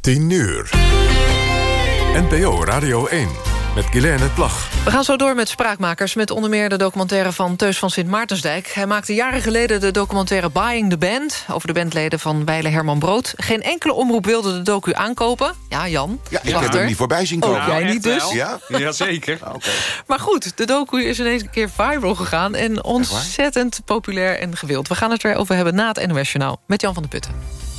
10 uur. NPO Radio 1 met Guilaine Plag. We gaan zo door met Spraakmakers... met onder meer de documentaire van Teus van Sint Maartensdijk. Hij maakte jaren geleden de documentaire Buying the Band... over de bandleden van Weile Herman Brood. Geen enkele omroep wilde de docu aankopen. Ja, Jan. Ja, ik heb hem niet voorbij zien komen. Ook jij niet dus? Ja? Jazeker. Oké. Maar goed, de docu is ineens een keer viral gegaan... en ontzettend populair en gewild. We gaan het erover hebben na het NOS Journaal... met Jan van der Putten.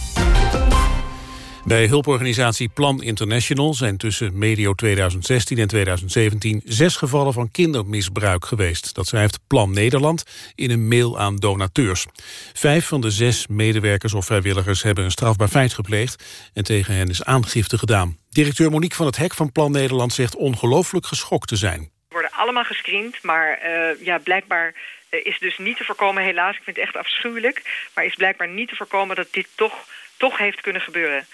Bij hulporganisatie Plan International zijn tussen medio 2016 en 2017 zes gevallen van kindermisbruik geweest. Dat schrijft Plan Nederland in een mail aan donateurs. Vijf van de zes medewerkers of vrijwilligers hebben een strafbaar feit gepleegd en tegen hen is aangifte gedaan. Directeur Monique van het Hek van Plan Nederland zegt ongelooflijk geschokt te zijn. We worden allemaal gescreend, maar uh, ja, blijkbaar uh, is dus niet te voorkomen, helaas, ik vind het echt afschuwelijk, maar is blijkbaar niet te voorkomen dat dit toch, toch heeft kunnen gebeuren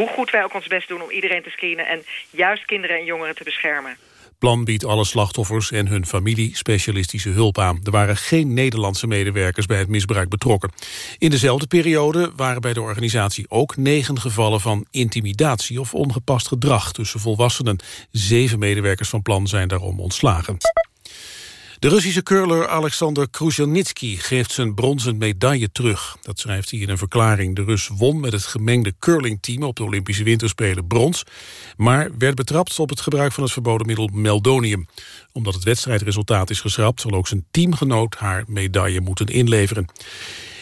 hoe goed wij ook ons best doen om iedereen te screenen... en juist kinderen en jongeren te beschermen. Plan biedt alle slachtoffers en hun familie specialistische hulp aan. Er waren geen Nederlandse medewerkers bij het misbruik betrokken. In dezelfde periode waren bij de organisatie ook negen gevallen van intimidatie of ongepast gedrag tussen volwassenen. Zeven medewerkers van Plan zijn daarom ontslagen. De Russische curler Alexander Kruzhelnitsky geeft zijn bronzen medaille terug. Dat schrijft hij in een verklaring. De Rus won met het gemengde curlingteam op de Olympische Winterspelen brons... maar werd betrapt op het gebruik van het verboden middel meldonium. Omdat het wedstrijdresultaat is geschrapt... zal ook zijn teamgenoot haar medaille moeten inleveren.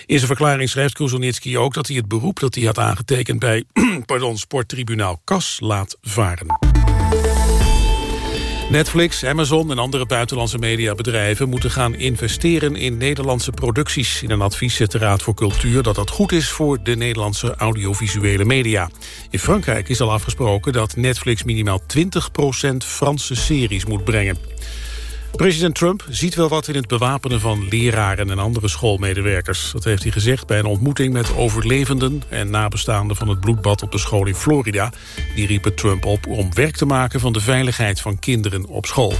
In zijn verklaring schrijft Kruzhelnitsky ook dat hij het beroep dat hij had aangetekend bij pardon, sporttribunaal CAS laat varen. Netflix, Amazon en andere buitenlandse mediabedrijven moeten gaan investeren in Nederlandse producties. In een advies zet de Raad voor Cultuur dat dat goed is voor de Nederlandse audiovisuele media. In Frankrijk is al afgesproken dat Netflix minimaal 20% Franse series moet brengen. President Trump ziet wel wat in het bewapenen van leraren en andere schoolmedewerkers. Dat heeft hij gezegd bij een ontmoeting met overlevenden en nabestaanden van het bloedbad op de school in Florida. Die riepen Trump op om werk te maken van de veiligheid van kinderen op school.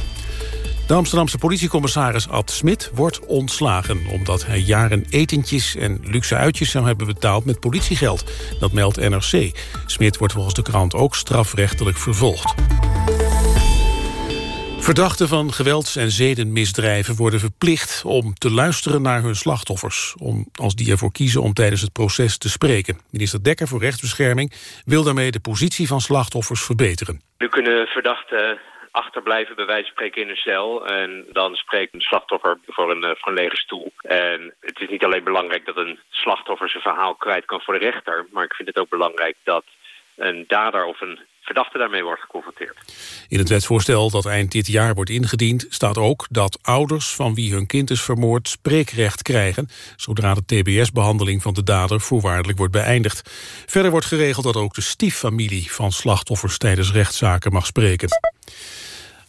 De Amsterdamse politiecommissaris Ad Smit wordt ontslagen... omdat hij jaren etentjes en luxe uitjes zou hebben betaald met politiegeld. Dat meldt NRC. Smit wordt volgens de krant ook strafrechtelijk vervolgd. Verdachten van gewelds- en zedenmisdrijven worden verplicht om te luisteren naar hun slachtoffers, om, als die ervoor kiezen om tijdens het proces te spreken. Minister Dekker voor Rechtsbescherming wil daarmee de positie van slachtoffers verbeteren. Nu kunnen verdachten achterblijven bij wijze van spreken in een cel. En dan spreekt een slachtoffer voor een, voor een lege stoel. En het is niet alleen belangrijk dat een slachtoffer zijn verhaal kwijt kan voor de rechter. Maar ik vind het ook belangrijk dat een dader of een verdachte daarmee wordt geconfronteerd. In het wetsvoorstel dat eind dit jaar wordt ingediend... staat ook dat ouders van wie hun kind is vermoord spreekrecht krijgen... zodra de tbs-behandeling van de dader voorwaardelijk wordt beëindigd. Verder wordt geregeld dat ook de stieffamilie van slachtoffers... tijdens rechtszaken mag spreken.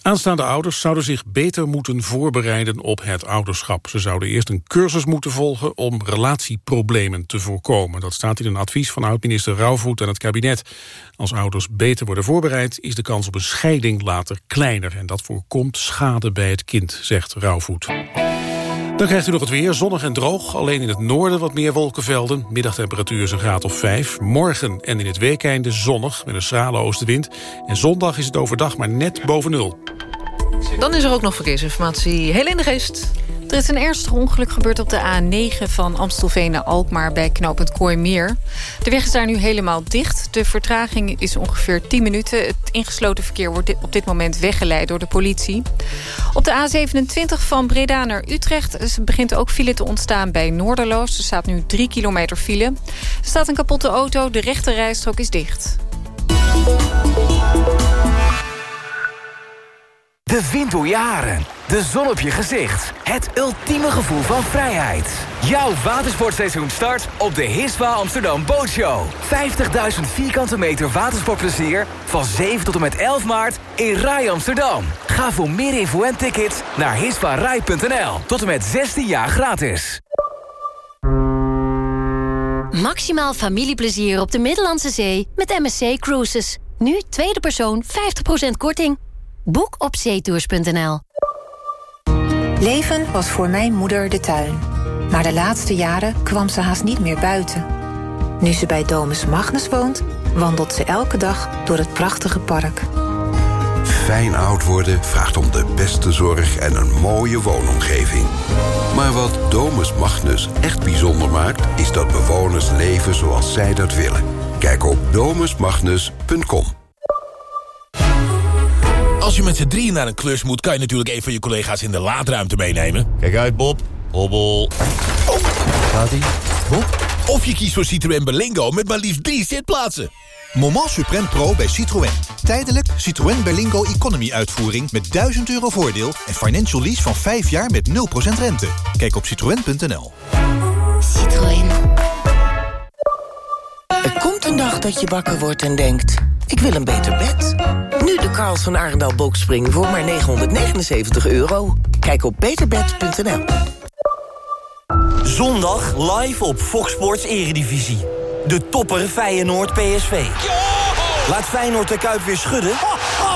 Aanstaande ouders zouden zich beter moeten voorbereiden op het ouderschap. Ze zouden eerst een cursus moeten volgen om relatieproblemen te voorkomen. Dat staat in een advies van oud-minister Rauwvoet en het kabinet. Als ouders beter worden voorbereid is de kans op een scheiding later kleiner. En dat voorkomt schade bij het kind, zegt Rauwvoet. Dan krijgt u nog het weer, zonnig en droog. Alleen in het noorden wat meer wolkenvelden. Middagtemperatuur is een graad of 5. Morgen en in het weekeinde zonnig met een schrale oostenwind. En zondag is het overdag maar net boven nul. Dan is er ook nog verkeersinformatie. Heel in de geest. Er is een ernstig ongeluk gebeurd op de A9 van Amstelveen naar Alkmaar bij knooppunt Kooimeer. De weg is daar nu helemaal dicht. De vertraging is ongeveer 10 minuten. Het ingesloten verkeer wordt op dit moment weggeleid door de politie. Op de A27 van Breda naar Utrecht begint ook file te ontstaan bij Noorderloos. Er staat nu 3 kilometer file. Er staat een kapotte auto, de rechte rijstrook is dicht. De wind door je haren. De zon op je gezicht. Het ultieme gevoel van vrijheid. Jouw watersportseizoen start op de Hiswa Amsterdam Bootshow. 50.000 vierkante meter watersportplezier van 7 tot en met 11 maart in Rai Amsterdam. Ga voor meer info en tickets naar hiswarai.nl. Tot en met 16 jaar gratis. Maximaal familieplezier op de Middellandse Zee met MSC Cruises. Nu tweede persoon 50% korting. Boek op zeetours.nl. Leven was voor mijn moeder de tuin. Maar de laatste jaren kwam ze haast niet meer buiten. Nu ze bij Domus Magnus woont, wandelt ze elke dag door het prachtige park. Fijn oud worden vraagt om de beste zorg en een mooie woonomgeving. Maar wat Domus Magnus echt bijzonder maakt... is dat bewoners leven zoals zij dat willen. Kijk op domusmagnus.com. Als je met z'n drieën naar een klus moet... kan je natuurlijk een van je collega's in de laadruimte meenemen. Kijk uit, Bob. Hobbel. Oh. Gaat ie? Bob? Of je kiest voor Citroën Berlingo met maar liefst drie zitplaatsen. Moment Supreme Pro bij Citroën. Tijdelijk Citroën Berlingo Economy uitvoering met 1000 euro voordeel... en financial lease van 5 jaar met 0% rente. Kijk op citroën.nl. Citroën. Er komt een dag dat je wakker wordt en denkt... ik wil een beter bed. Nu de Karls van Arendal Boxspring voor maar 979 euro. Kijk op beterbed.nl. Zondag live op Fox Sports Eredivisie. De topper Feyenoord PSV. Laat Feyenoord de Kuip weer schudden?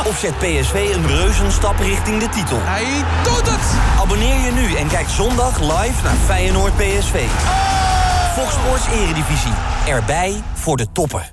Of zet PSV een reuzenstap richting de titel? Hij doet het! Abonneer je nu en kijk zondag live naar Feyenoord PSV. Fox Sports Eredivisie. Erbij voor de topper.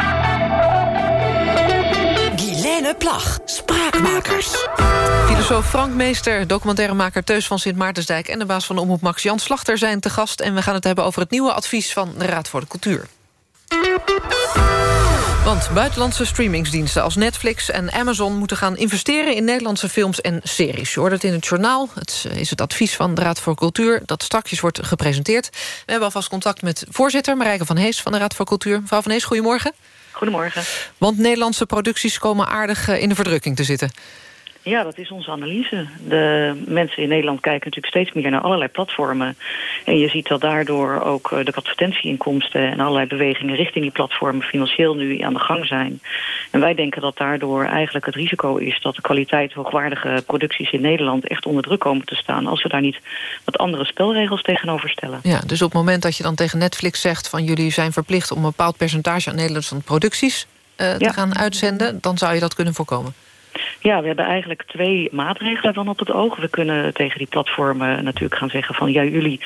Plag, Spraakmakers. Filosoof Frank Meester, documentairemaker Teus van Sint Maartensdijk... en de baas van de omroep Max Jan Slachter zijn te gast... en we gaan het hebben over het nieuwe advies van de Raad voor de Cultuur. Want buitenlandse streamingsdiensten als Netflix en Amazon... moeten gaan investeren in Nederlandse films en series. Je hoort het in het journaal. Het is het advies van de Raad voor Cultuur... dat straks wordt gepresenteerd. We hebben alvast contact met voorzitter Marijke van Hees... van de Raad voor Cultuur. Mevrouw van Hees, goedemorgen. Goedemorgen. Want Nederlandse producties komen aardig eh, in de verdrukking te zitten. Ja, dat is onze analyse. De mensen in Nederland kijken natuurlijk steeds meer naar allerlei platformen. En je ziet dat daardoor ook eh, de advertentieinkomsten... en allerlei bewegingen richting die platformen financieel nu aan de gang zijn. En wij denken dat daardoor eigenlijk het risico is... dat de kwaliteit hoogwaardige producties in Nederland echt onder druk komen te staan... als we daar niet wat andere spelregels tegenover stellen. Ja, dus op het moment dat je dan tegen Netflix zegt... van jullie zijn verplicht om een bepaald percentage aan Nederlandse producties... Uh, te gaan uitzenden, dan zou je dat kunnen voorkomen. Ja, we hebben eigenlijk twee maatregelen dan op het oog. We kunnen tegen die platformen natuurlijk gaan zeggen van... ja, jullie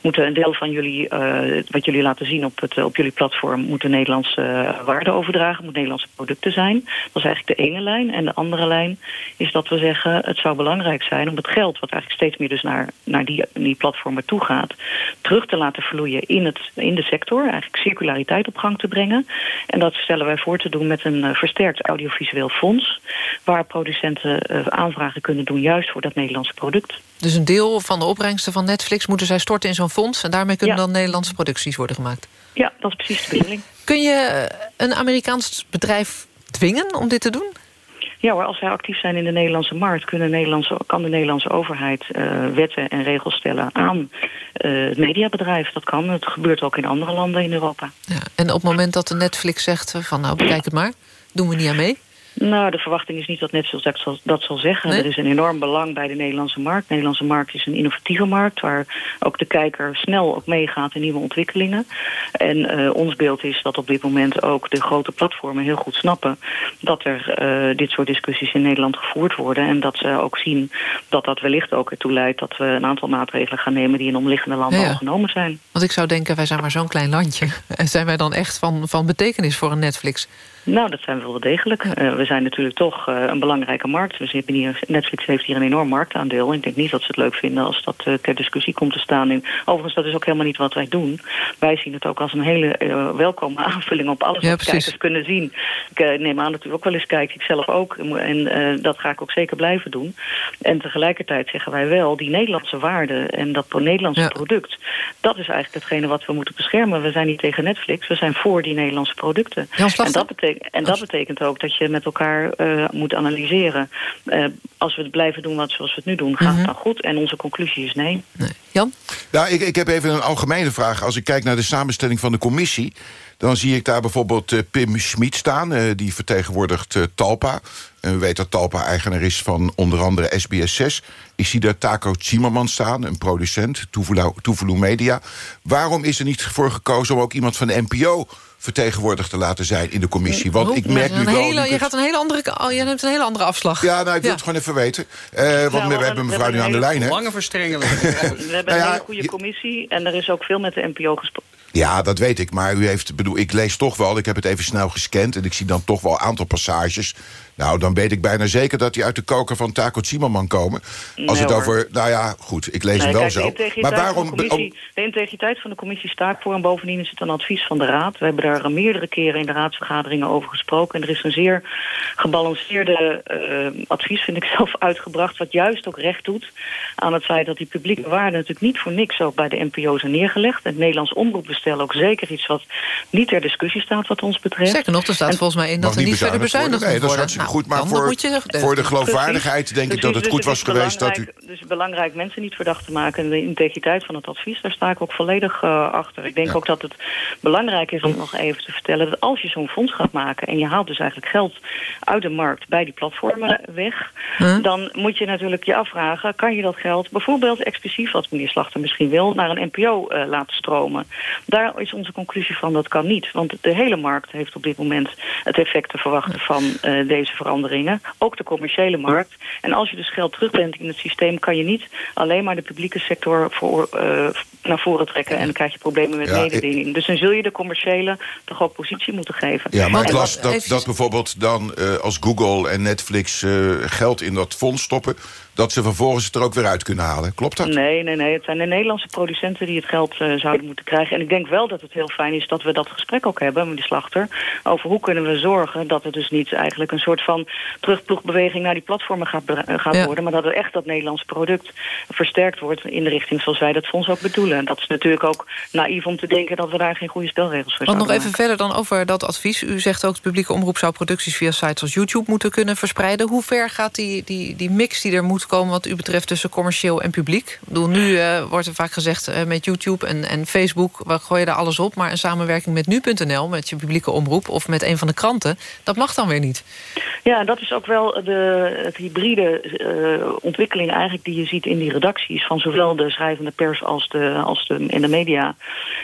moeten een deel van jullie, uh, wat jullie laten zien op, het, op jullie platform... moeten Nederlandse uh, waarde overdragen, moet Nederlandse producten zijn. Dat is eigenlijk de ene lijn. En de andere lijn is dat we zeggen... het zou belangrijk zijn om het geld, wat eigenlijk steeds meer dus naar, naar die, die platformen toe gaat... terug te laten vloeien in, het, in de sector. Eigenlijk circulariteit op gang te brengen. En dat stellen wij voor te doen met een uh, versterkt audiovisueel fonds... producenten uh, aanvragen kunnen doen... juist voor dat Nederlandse product. Dus een deel van de opbrengsten van Netflix... moeten zij storten in zo'n fonds... en daarmee kunnen ja. dan Nederlandse producties worden gemaakt? Ja, dat is precies de bedoeling. Kun je een Amerikaans bedrijf dwingen om dit te doen? Ja hoor, als zij actief zijn in de Nederlandse markt... Kunnen Nederlandse, kan de Nederlandse overheid uh, wetten en regels stellen aan uh, het mediabedrijf. Dat kan, het gebeurt ook in andere landen in Europa. Ja, en op het moment dat de Netflix zegt van nou bekijk het maar... doen we niet aan mee? Nou, de verwachting is niet dat Netflix dat zal, dat zal zeggen. Nee? Er is een enorm belang bij de Nederlandse markt. De Nederlandse markt is een innovatieve markt... waar ook de kijker snel op meegaat in nieuwe ontwikkelingen. En uh, ons beeld is dat op dit moment ook de grote platformen heel goed snappen... dat er uh, dit soort discussies in Nederland gevoerd worden... en dat ze ook zien dat dat wellicht ook ertoe leidt... dat we een aantal maatregelen gaan nemen die in omliggende landen ja, ja. al genomen zijn. Want ik zou denken, wij zijn maar zo'n klein landje. En zijn wij dan echt van, van betekenis voor een Netflix? Nou, dat zijn we wel degelijk. Uh, we zijn natuurlijk toch uh, een belangrijke markt. We hebben hier, Netflix heeft hier een enorm marktaandeel. Ik denk niet dat ze het leuk vinden als dat uh, ter discussie komt te staan. En overigens, dat is ook helemaal niet wat wij doen. Wij zien het ook als een hele welkome aanvulling op alles ja, wat kijkers kunnen zien. Ik neem aan dat u ook wel eens kijkt, ik zelf ook. En dat ga ik ook zeker blijven doen. En tegelijkertijd zeggen wij wel, die Nederlandse waarde en dat Nederlandse ja. product... dat is eigenlijk hetgene wat we moeten beschermen. We zijn niet tegen Netflix, we zijn voor die Nederlandse producten. en dat betekent en dat betekent ook dat je met elkaar uh, moet analyseren. Uh, als we het blijven doen wat, zoals we het nu doen, gaat mm -hmm. het dan goed? En onze conclusie is nee. nee. Jan? Nou, ik, ik heb even een algemene vraag. Als ik kijk naar de samenstelling van de commissie... Dan zie ik daar bijvoorbeeld eh, Pim Schmid staan. eh, die vertegenwoordigt eh, Talpa. En u weet dat Talpa eigenaar is van onder andere SBS6. Ik zie daar Taco Zimmerman staan, een producent, Tuvalu Media. Waarom is er niet voor gekozen om ook iemand van de NPO vertegenwoordigd te laten zijn in de commissie? Want ik merk nu wel... hele, je, gaat een hele andere, oh, je neemt een hele andere afslag. Ja, nou, ik wil het gewoon even weten. Eh, want we, hebben mevrouw nu aan de lijn, hè? Lange verstrengeling. We hebben Nou ja, een hele goede commissie en er is ook veel met de NPO gesproken. Ja, dat weet ik. Maar u heeft, bedoel, ik lees toch wel, ik heb het even snel gescand... en ik zie dan toch wel een aantal passages. Nou, dan weet ik bijna zeker dat die uit de koker van Taco Zimmerman komen. Als Nee, het hoor. over, nou ja, goed, ik lees Nee, hem wel kijk, zo. Maar waarom... De, commissie, de integriteit van de commissie sta ik voor. En bovendien is het een advies van de Raad. We hebben daar meerdere keren in de raadsvergaderingen over gesproken. En er is een zeer gebalanceerde eh, advies, vind ik zelf, uitgebracht... wat juist ook recht doet aan het feit dat die publieke waarden... natuurlijk niet voor niks ook bij de NPO zijn neergelegd. Het Nederlands omroepbestel ook zeker iets wat niet ter discussie staat wat ons betreft. Zeker nog, er staat En- volgens mij in dat er niet niet verder bezuinigd moet Nee, dat is goed. Maar dan voor- moet je, voor de geloofwaardigheid denk ik dat het dus goed was geweest dat u... Dus belangrijk mensen niet verdacht te maken. En de integriteit van het advies, daar sta ik ook volledig eh, achter. Ik denk ook dat het belangrijk is om nog even te vertellen... dat als je zo'n fonds gaat maken... en je haalt dus eigenlijk geld uit de markt bij die platformen weg... dan moet je natuurlijk je afvragen... kan je dat geld bijvoorbeeld exclusief, wat meneer Slachter misschien wil... naar een NPO eh, laten stromen? Daar is onze conclusie van, dat kan niet. Want de hele markt heeft op dit moment het effect te verwachten van eh, veranderingen. Ook de commerciële markt. En als je dus geld terugbrengt in het systeem... kan je niet alleen maar de publieke sector voor, eh, naar voren trekken... en dan krijg je problemen met Ja, mededinging. Dus dan zul je de commerciële toch ook positie moeten geven. Ja, maar ik las dat, dat bijvoorbeeld dan eh, als Google en Netflix eh, geld in dat fonds stoppen... dat ze vervolgens het er ook weer uit kunnen halen. Klopt dat? Nee, nee, nee. Het zijn de Nederlandse producenten die het geld eh, zouden moeten krijgen. En ik denk wel dat het heel fijn is dat we dat gesprek ook hebben met de slachter. Over hoe kunnen we zorgen dat er dus niet eigenlijk een soort van terugploegbeweging naar die platformen gaat, eh, gaat Ja. worden. Maar dat er echt dat Nederlandse product versterkt wordt in de richting zoals wij dat fonds ook bedoelen. En dat is natuurlijk ook naïef om te denken dat we daar geen goede spelregels voor Want nog even verder dan over dat advies. U zegt ook de publieke omroep zou producties via sites als YouTube moeten kunnen verspreiden. Hoe ver gaat die, die, die mix die er moet komen wat u betreft tussen commercieel en publiek? Ik bedoel, nu eh, wordt er vaak gezegd eh, met YouTube en, en Facebook... we gooien daar alles op, maar een samenwerking met nu.nl... met je publieke omroep of met een van de kranten... dat mag dan weer niet. Ja, dat is ook wel de het hybride eh, ontwikkeling eigenlijk die je ziet in die redacties van zowel de schrijvende pers als de, als de in de media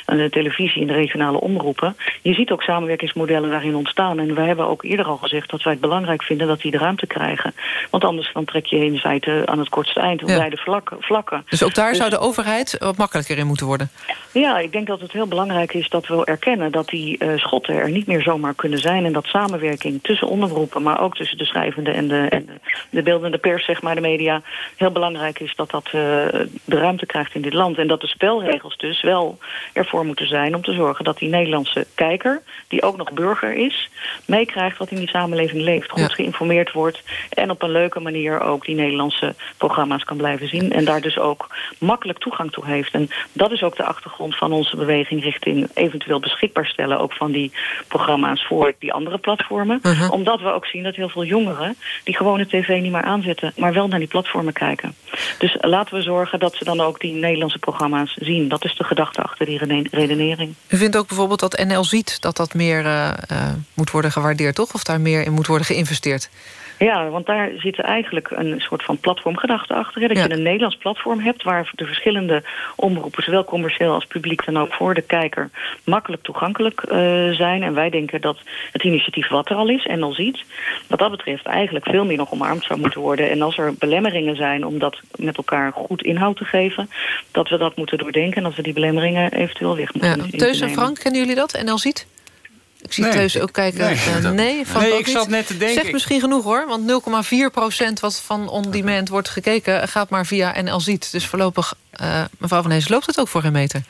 en de televisie en de regionale omroepen. Je ziet ook samenwerkingsmodellen daarin ontstaan. En wij hebben ook eerder al gezegd dat wij het belangrijk vinden dat die de ruimte krijgen. Want anders dan trek je in feite aan het kortste eind op Ja. beide vlakken. vlakken. Dus ook daar Dus- zou de overheid wat makkelijker in moeten worden. ja, ik denk dat het heel belangrijk is dat we erkennen dat die eh, schotten er niet meer zomaar kunnen zijn. En dat samenwerking tussen ondergroepen, maar ook tussen de schrijvende en de, en de, de beeldende pers, zeg maar, de media, heel belangrijk is dat dat eh, de ruimte krijgt in dit land. En dat de spelregels dus wel ervoor moeten zijn om te zorgen dat die Nederlandse kijker, die ook nog burger is, meekrijgt wat in die samenleving leeft. Goed Ja. geïnformeerd wordt en op een leuke manier ook die Nederlandse programma's kan blijven zien. En daar dus ook makkelijk toegang toe heeft. En dat is ook de achtergrond van onze beweging richting eventueel beschikbaar stellen ook van die programma's voor die andere platformen. Mhm. Omdat we ook zien dat heel veel jongeren die gewone tv niet meer aanzetten, maar wel naar die platformen kijken. Dus laten we zorgen dat ze dan ook die Nederlandse programma's zien. Dat is de gedachte achter die redenering. U vindt ook bijvoorbeeld dat NL ziet dat dat meer eh, eh, moet worden gewaardeerd, toch? Of daar meer in moet worden geïnvesteerd? Ja, want daar zit eigenlijk een soort van platformgedachte achter. Hè? Dat Ja. je een Nederlands platform hebt waar de verschillende omroepen, zowel commercieel als publiek, dan ook voor de kijker makkelijk toegankelijk eh, zijn. En wij denken dat het initiatief wat er al is en al ziet, wat dat betreft eigenlijk veel meer nog omarmd zou moeten worden. En als er belemmeringen zijn om dat met elkaar goed inhoud te geven, dat we dat moeten doordenken en dat we die belemmeringen eventueel weg moeten Ja. nemen. Teus en Frank, kennen jullie dat? NL ziet? Ik zie Nee. Teus ook kijken. Nee. eh, nee, Nee, ook ik niet. zat net te denken, Zegt ik- misschien genoeg hoor, want 0,4 procent wat van on-demand wordt gekeken... gaat maar via NL ziet. Dus voorlopig, eh, mevrouw Van Hees, loopt het ook voor een meter?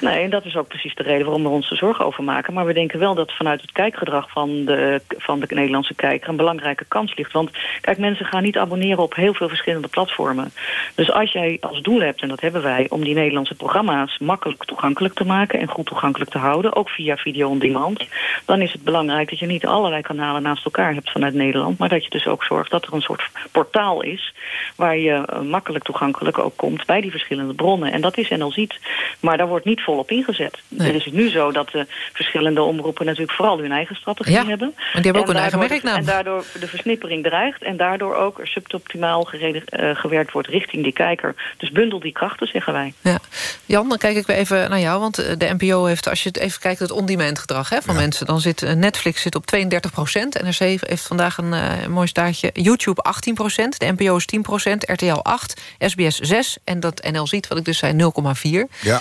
Nee, en dat is ook precies de reden waarom we ons er zorgen over maken. Maar we denken wel dat vanuit het kijkgedrag van de, van de Nederlandse kijker... een belangrijke kans ligt. Want kijk, mensen gaan niet abonneren op heel veel verschillende platformen. Dus als jij als doel hebt, en dat hebben wij... om die Nederlandse programma's makkelijk toegankelijk te maken... en goed toegankelijk te houden, ook via video on demand... dan is het belangrijk dat je niet allerlei kanalen naast elkaar hebt vanuit Nederland... maar dat je dus ook zorgt dat er een soort portaal is... waar je eh, makkelijk toegankelijk ook komt bij die verschillende bronnen. En dat is NL Ziet. Maar daar wordt niet volop ingezet. Nee. Er is het nu zo dat de verschillende omroepen natuurlijk vooral hun eigen strategie Ja, hebben. maar die hebben ook een eigen merknaam. En daardoor de versnippering dreigt. En daardoor ook er suboptimaal gerede- eh, gewerkt wordt richting die kijker. Dus bundel die krachten, zeggen wij. Ja. Jan, dan kijk ik weer even naar jou. Want eh, de NPO heeft, als je het even kijkt... het on-demand gedrag hè, van mensen... dan zit eh, Netflix zit op 32 procent. NRC heeft vandaag een mooi staartje. YouTube 18 procent. De NPO is 10 procent. RTL 8. SBS 6. En dat NL ziet, wat ik dus zei, 0,4. Ja.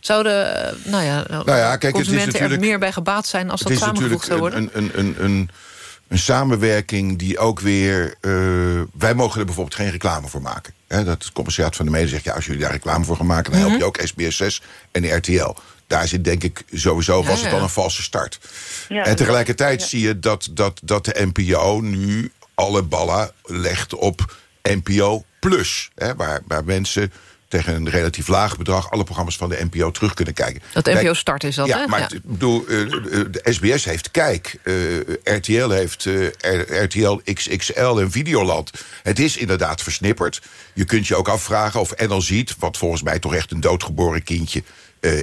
Zouden eh, nou ja, Nou ja, kijk, het is consumenten natuurlijk- er meer bij gebaat zijn... als dat het is samengevoegd natuurlijk zou worden? een, een, een, een, een samenwerking die ook weer... eh, wij mogen er bijvoorbeeld geen reclame voor maken. Hè, dat het commissariaat van de media zegt... ja, als jullie daar reclame voor gaan maken... dan help je ook SBS 6 en de RTL. Daar zit denk ik sowieso, was het dan een valse start. Ja, en tegelijkertijd zie je dat, dat, dat de NPO nu alle ballen legt op NPO Plus. Hè, waar, waar mensen tegen een relatief laag bedrag... alle programma's van de NPO terug kunnen kijken. Dat NPO Start is dat, ja, hè? maar Ja. ik bedoel, eh, eh, de SBS heeft Kijk. eh, RTL heeft RTL XXL en Videoland. Het is inderdaad versnipperd. Je kunt je ook afvragen of NL ziet... wat volgens mij toch echt een doodgeboren kindje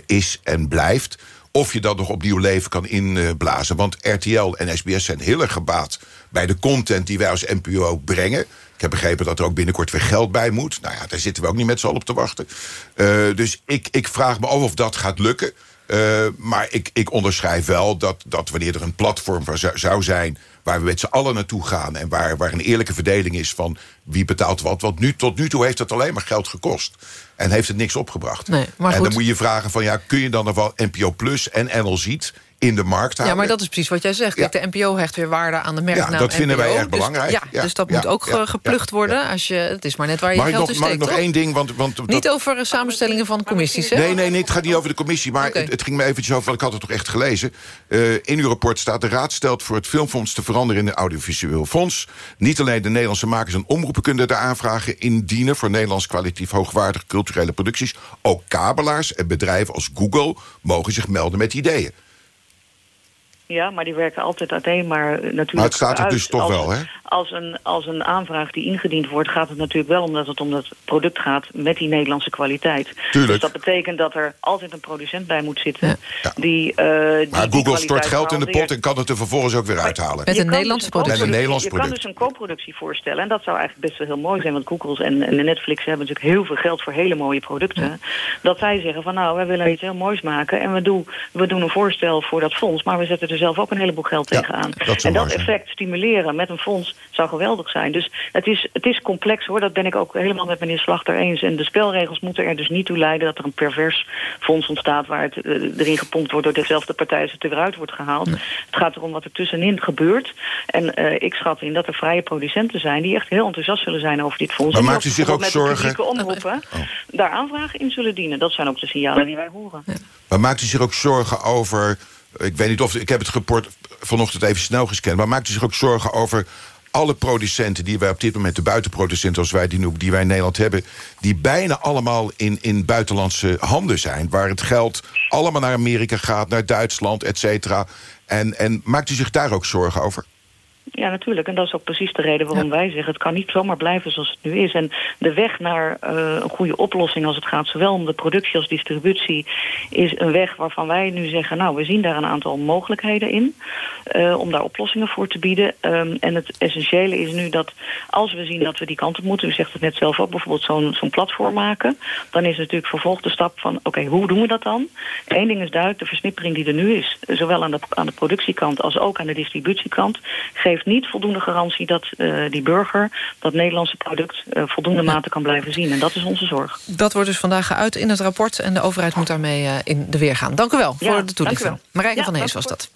is en blijft... of je dat nog opnieuw leven kan inblazen. Want RTL en SBS zijn heel erg gebaat... bij de content die wij als NPO brengen... Ik heb begrepen dat er ook binnenkort weer geld bij moet. Nou ja, daar zitten we ook niet met z'n allen op te wachten. Eh, dus ik, ik vraag me af of dat gaat lukken. Eh, maar ik, ik onderschrijf wel dat, dat wanneer er een platform zou, zou zijn... waar we met z'n allen naartoe gaan... en waar, waar een eerlijke verdeling is van wie betaalt wat... want nu, tot nu toe heeft het alleen maar geld gekost. En heeft het niks opgebracht. Nee, maar en dan moet je vragen van... ja, kun je dan nog wel NPO Plus en NL Ziet in de markt houden? Ja, maar dat is precies wat jij zegt. Kijk, de NPO hecht weer waarde aan de merknaam Ja, dat vinden wij erg Dus- belangrijk. Ja, Ja, dus dat ja, moet ook ja, geplucht worden. Als je, het is maar net waar je Mag geld nog, in mag ik steekt, nog toch? één ding? Want, want dat- Niet over eh, samenstellingen van commissies, hè? Nee, nee, nee, het gaat niet over de commissie. Maar het, het ging me eventjes over, want ik had het toch echt gelezen. Eh, in uw rapport staat... de Raad stelt voor het filmfonds te veranderen in een audiovisueel fonds. Niet alleen de Nederlandse makers en omroepen kunnen daar aanvragen indienen... voor Nederlands kwalitatief hoogwaardige culturele producties. Ook kabelaars en bedrijven als Google mogen zich melden met ideeën. Ja, maar die werken altijd alleen maar eh, natuurlijk Maar het staat er uit dus toch als, wel, hè? Als een, als een aanvraag die ingediend wordt, gaat het natuurlijk wel omdat het om dat product gaat met die Nederlandse kwaliteit. Tuurlijk. Dus dat betekent dat er altijd een producent bij moet zitten die, eh, die Maar die Google stort geld in de pot en kan het er vervolgens ook weer uithalen. Je kan dus een Met een Nederlands Je kan product. dus een co-productie voorstellen. En dat zou eigenlijk best wel heel mooi zijn. Want Google en, en Netflix hebben natuurlijk heel veel geld voor hele mooie producten. Dat zij zeggen van nou, wij willen iets heel moois maken. En we doen, we doen een voorstel voor dat fonds. Maar we zetten er zelf ook een heleboel geld tegenaan. dat en dat zijn. effect stimuleren met een fonds zou geweldig zijn. Dus het is, het is complex hoor. Dat ben ik ook helemaal met meneer Slachter eens. En de spelregels moeten er dus niet toe leiden dat er een pervers fonds ontstaat waar het eh, erin gepompt wordt door dezelfde partij als het er weer uit wordt gehaald. Het gaat erom wat er tussenin gebeurt. En eh, ik schat in dat er vrije producenten zijn die echt heel enthousiast zullen zijn over dit fonds. Maar maakt u zich ook met de zorgen- Oh. omroepen daar aanvragen in zullen dienen. Dat zijn ook de signalen die wij horen. Maar maakt u zich ook zorgen over... Ik weet niet of... Ik heb het rapport vanochtend even snel gescand... maar maakt u zich ook zorgen over alle producenten die wij op dit moment... de buitenproducenten als wij die, noemen, die wij in Nederland hebben... die bijna allemaal in, in buitenlandse handen zijn... waar het geld allemaal naar Amerika gaat, naar Duitsland, et cetera. En, en maakt u zich daar ook zorgen over? Ja, natuurlijk. En dat is ook precies de reden waarom wij zeggen... het kan niet zomaar blijven zoals het nu is. En de weg naar eh, een goede oplossing als het gaat... zowel om de productie als distributie... is een weg waarvan wij nu zeggen... nou, we zien daar een aantal mogelijkheden in... eh, om daar oplossingen voor te bieden. Ehm, en het essentiële is nu dat als we zien dat we die kant op moeten... u zegt het net zelf ook, bijvoorbeeld zo'n zo'n platform maken... dan is natuurlijk vervolg de stap van... oké, hoe doen we dat dan? Eén ding is duidelijk, de versnippering die er nu is... zowel aan de, aan de productiekant als ook aan de distributiekant... geeft niet voldoende garantie dat eh, die burger... dat Nederlandse product eh, voldoende mate kan blijven zien. En dat is onze zorg. Dat wordt dus vandaag geuit in het rapport... en de overheid moet daarmee eh, in de weer gaan. Dank u wel Ja, voor de toelichting. Marijke Ja, van Hees was dat.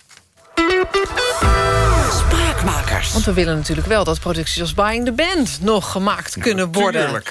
Spraakmakers. Want we willen natuurlijk wel dat producties als Buying the Band... nog gemaakt kunnen worden.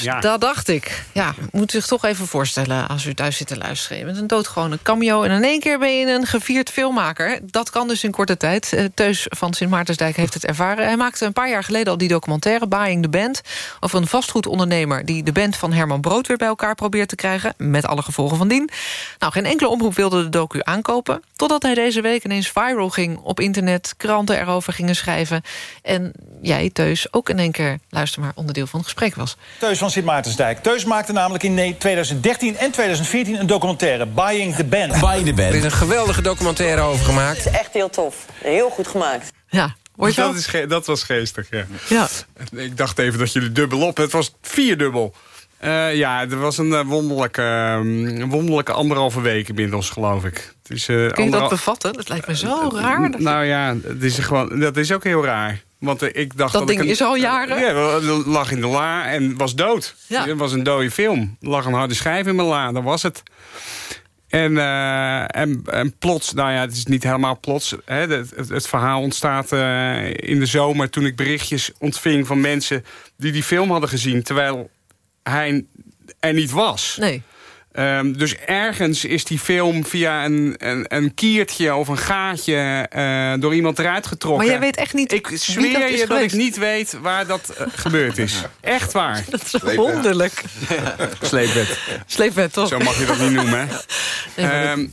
Ja. Dat dacht ik. Ja, moet u zich toch even voorstellen als u thuis zit te luisteren. Met een doodgewone cameo en in één keer ben je een gevierd filmmaker. Dat kan dus in korte tijd. Eh, Teus van Sint Maartensdijk heeft het ervaren. Hij maakte een paar jaar geleden al die documentaire Buying the Band... over een vastgoedondernemer die de band van Herman Brood... weer bij elkaar probeert te krijgen, met alle gevolgen van dien. Nou, geen enkele omroep wilde de docu aankopen... totdat hij deze week ineens viral ging op internet. Kranten erover over gingen schrijven. En jij, Teus, ook in één keer, luister maar, onderdeel van het gesprek was. Teus van Sint Maartensdijk. Teus maakte namelijk in 2013 en 2014 een documentaire, Buying the Band. Buying the Band. Er is een geweldige documentaire over gemaakt. Het is echt heel tof. Heel goed gemaakt. Ja, dat, is dat was geestig, ja. Ja. Ik dacht even dat jullie dubbel op. Het was vierdubbel. Eh ja, er was een eh, wonderlijke, ehm, wonderlijke anderhalve week inmiddels, geloof ik. Het is, eh, Kun je dat bevatten? Dat lijkt me zo raar. dat je- Nou ja, het is gewoon, dat is ook heel raar. Want ik dacht Dat dat, ding ik een- is al jaren? Ja, lag in de la en was dood. Ja. Het was een dode film. Er lag een harde schijf in mijn la, dat was het. En, en, en plots, nou ja, het is niet helemaal plots. Hè, het, het, het verhaal ontstaat in de zomer toen ik berichtjes ontving van mensen die die film hadden gezien. Terwijl hij er niet was. Nee. Ehm, dus ergens is die film via een, een, een kiertje of een gaatje eh, door iemand eruit getrokken. Maar jij weet echt niet Ik wie zweer is je dat ik niet weet waar dat eh, gebeurd is. Echt waar. Dat is wonderlijk. Sleepbed. Sleepbed, toch? Zo mag je dat niet noemen, hè? Nee, Ehm,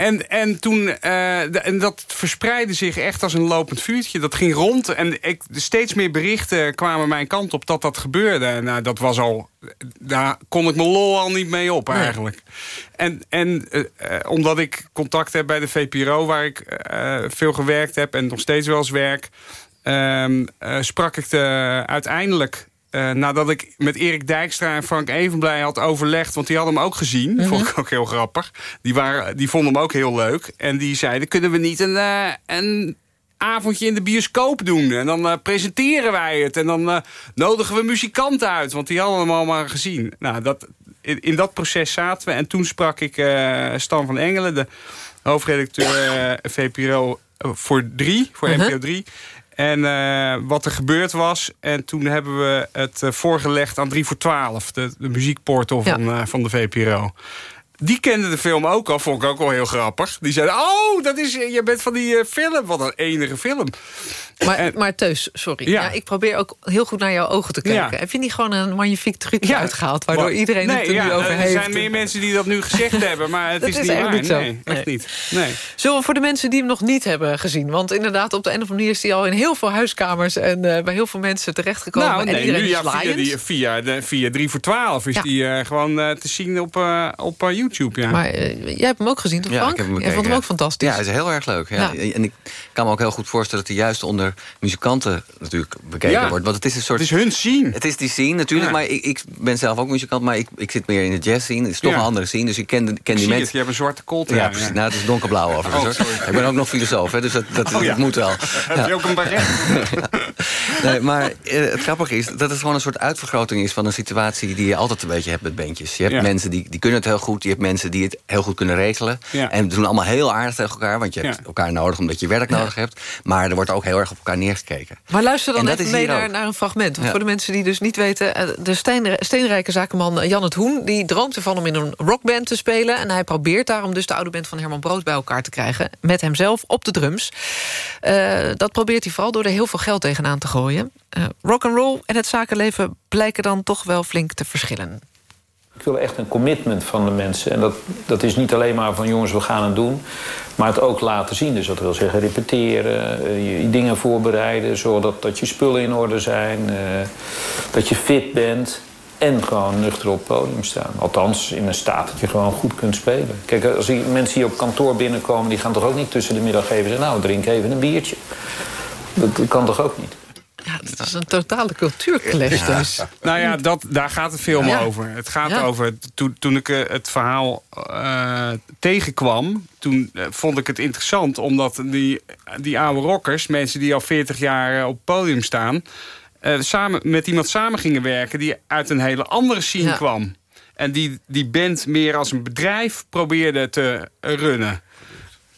en, en toen, eh, en dat verspreidde zich echt als een lopend vuurtje. Dat ging rond en ik, steeds meer berichten kwamen mijn kant op dat dat gebeurde. Nou, dat was al, daar kon ik mijn lol al niet mee op eigenlijk. En, en eh, eh, omdat ik contact heb bij de VPRO, waar ik veel gewerkt heb en nog steeds wel eens werk, ehm, eh, sprak ik de, uiteindelijk. Eh, nadat ik met Erik Dijkstra en Frank Evenblij had overlegd... want die hadden hem ook gezien, Mhm. vond ik ook heel grappig. Die, waren, die vonden hem ook heel leuk. En die zeiden, kunnen we niet een, eh, een avondje in de bioscoop doen? En dan eh, presenteren wij het. En dan nodigen we muzikanten uit, want die hadden hem allemaal gezien. Nou, dat, in, in dat proces zaten we. En toen sprak ik Stan van Engelen, de hoofdredacteur VPRO voor 3, voor Mhm. NPO 3. En eh, wat er gebeurd was. En toen hebben we het eh, voorgelegd aan 3 voor 12. De, de muziekportal van, eh, van de VPRO. Die kende de film ook al, vond ik ook wel heel grappig. Die zeiden, oh, dat is, je bent van die eh, film. Wat een enige film. Maar, maar Teus, sorry. Ja. Ja. ik probeer ook heel goed naar jouw ogen te kijken. Ja. Heb je niet gewoon een magnifiek trucje uitgehaald... waardoor Maar- iedereen het er ja, nu over er heeft? zijn meer mensen die dat nu gezegd hebben, maar het Dat is, is niet waar. niet zo. Nee, echt Nee. niet. Nee. Zullen we voor de mensen die hem nog niet hebben gezien... want inderdaad, op de een of andere manier is hij al in heel veel huiskamers... en eh, bij heel veel mensen terechtgekomen. Nou, en iedereen nu is via, die, via, de, via 3 voor 12 is die eh, gewoon te zien op, op eh, YouTube. Ja. Maar eh, jij hebt hem ook gezien, toch Ja, Frank? ik heb hem bekeken, vond hem ja. ook fantastisch. Ja, het is heel erg leuk. Ja. En ik kan me ook heel goed voorstellen dat hij juist onder muzikanten natuurlijk bekeken Ja. wordt. Want het is een soort. Het is hun scene. Het is die scene natuurlijk, Ja. maar ik, ik ben zelf ook muzikant, maar ik, ik zit meer in de jazz scene. Het is toch Ja. een andere scene, dus ik ken, de, ken Ik die het, mensen. je hebt een zwarte kolt. Ja, precies. Nou, het is donkerblauw overigens. Oh. Ik ben ook nog filosoof, hè, dus dat, dat, Oh, ja. dat moet wel. Heb je ook een baret? Nee, maar eh, het grappige is dat het gewoon een soort uitvergroting is van een situatie die je altijd een beetje hebt met bandjes. Je hebt Ja. mensen die, die kunnen het heel goed, je hebt mensen die het heel goed kunnen regelen. Ja. En doen allemaal heel aardig tegen elkaar, want je hebt Ja. elkaar nodig omdat je werk nodig hebt. Maar er wordt ook heel erg op elkaar neergekeken. Maar luister dan even mee naar, een fragment. Want. Voor de mensen die dus niet weten... eh, de steen, steenrijke zakenman Jan het Hoen... die droomt ervan om in een rockband te spelen. En hij probeert daarom dus de oude band van Herman Brood bij elkaar te krijgen. Met hemzelf op de drums. Eh, dat probeert hij vooral door er heel veel geld tegenaan te gooien. Eh rock and roll en het zakenleven blijken dan toch wel flink te verschillen. Ik wil echt een commitment van de mensen. En dat, dat is niet alleen maar van jongens, we gaan het doen. Maar het ook laten zien. Dus dat wil zeggen repeteren, eh, je, dingen voorbereiden. Zorgen dat, je spullen in orde zijn. eh, dat je fit bent. En gewoon nuchter op het podium staan. Althans, in een staat dat je gewoon goed kunt spelen. Kijk, als die mensen hier op kantoor binnenkomen... die gaan toch ook niet tussen de middag even zeggen... nou, drink even een biertje. Dat kan toch ook niet? Ja, het is een totale cultuurclash dus. Nou ja, dat, daar gaat de film Ja. over. Het gaat Ja. over, toen, toen ik eh, het verhaal eh, tegenkwam... toen eh, vond ik het interessant, omdat die, die oude rockers... mensen die al 40 jaar op het podium staan... eh, samen, met iemand samen gingen werken die uit een hele andere scene Ja. kwam. En die die band meer als een bedrijf probeerde te runnen.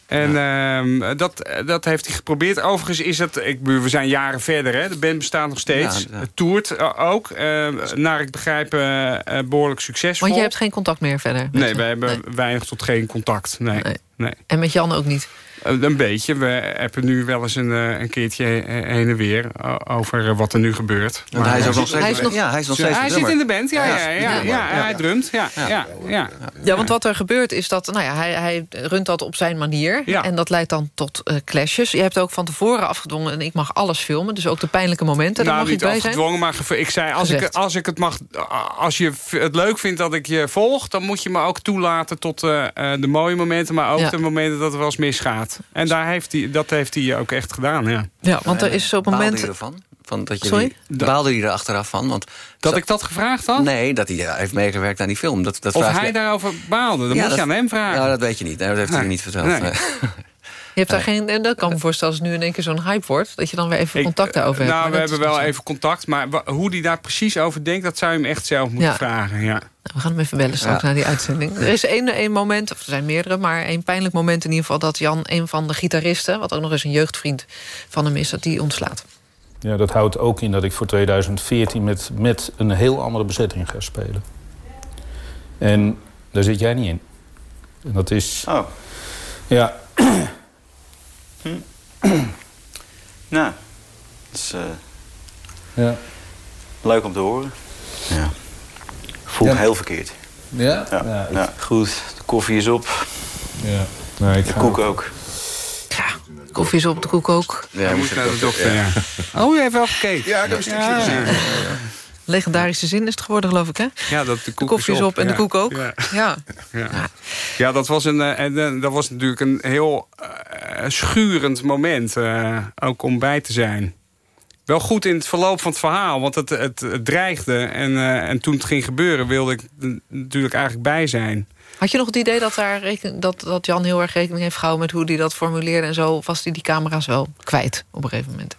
En ehm, dat, dat heeft hij geprobeerd. Overigens is het, ik, we zijn jaren verder, hè? de band bestaat nog steeds. Ja, ja. Het toert eh, ook, eh, naar ik begrijp eh, eh, behoorlijk succesvol. Want je hebt geen contact meer verder. Nee, wij hebben weinig tot geen contact. Nee. Nee. En met Jan ook niet. Eh, Een beetje. We hebben nu wel eens een, eh, een keertje he- heen en weer over eh, wat er nu gebeurt. Want hij is ook nog steeds- Hij is nog- ja, hij is nog steeds Hij de zit in de band, ja, ja, ja, ja, Ja. hij drumt. Ja, ja, ja, Ja, want wat er gebeurt is dat nou ja, hij, hij runt dat op zijn manier. Ja. En dat leidt dan tot eh, clashes. Je hebt ook van tevoren afgedwongen... en ik mag alles filmen, dus ook de pijnlijke momenten. Daar nou, mag ik niet bij zijn. afgedwongen, maar ik zei, als ik, als ik het mag, als je het leuk vindt dat ik je volg, dan moet je me ook toelaten tot eh, eh, de mooie momenten, maar ook Ja. de momenten dat het wel eens misgaat. En daar heeft hij, dat heeft hij ook echt gedaan, ja. Ja, want er is op het moment... ervan? Van dat je Sorry? die- baalde je er achteraf van? Want Dat ik dat gevraagd had? Nee, dat hij ja, heeft meegewerkt aan die film. Dat, dat Of vraag hij je- daarover baalde, dan Ja, moet dat- je aan hem vragen. Nou, dat weet je niet. Nee, dat heeft hij niet verteld. Nee. Je hebt daar geen, en dat kan me voorstellen als het nu in één keer zo'n hype wordt... dat je dan weer even contact daarover hebt. Nou, Maar we hebben wel dus- even contact, maar hoe die daar precies over denkt, dat zou je hem echt zelf moeten Ja. vragen. Ja. Nou, we gaan hem even bellen straks Ja. na die uitzending. Er is één, één moment, of er zijn meerdere... maar één pijnlijk moment in ieder geval... dat Jan, een van de gitaristen... wat ook nog eens een jeugdvriend van hem is, dat die ontslaat. Ja, dat houdt ook in dat ik voor 2014 met, met een heel andere bezetting ga spelen. En daar zit jij niet in. En dat is... Oh. Ja, Nou, dat is eh, ja. leuk om te horen. Ja. Voelt Ja. heel verkeerd. Ja? Ja. Ja, ik- ja, goed. De koffie is op. Ja. Nee, ik de ga koek ook- ook. Koffie is op, de koek ook. Ja, Hij moest naar de dokter, ja. Oh, je hebt wel gekeken. Ja, ik heb een stukje Ja. gezien. Legendarische zin is het geworden, geloof ik, hè? Ja, dat de koek koffie is op en de koek ook. Ja. Ja. Ja. ja, dat was, een, eh, en, eh, dat was natuurlijk een heel eh, schurend moment. eh, ook om bij te zijn. Wel goed in het verloop van het verhaal, want het, het, het dreigde. En, eh, en toen het ging gebeuren, wilde ik er natuurlijk eigenlijk bij zijn. Had je nog het idee dat, daar reken, dat, dat Jan heel erg rekening heeft gehouden... met hoe hij dat formuleerde en zo? Of was hij die camera's wel kwijt op een gegeven moment?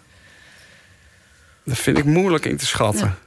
Dat vind ik moeilijk in te schatten.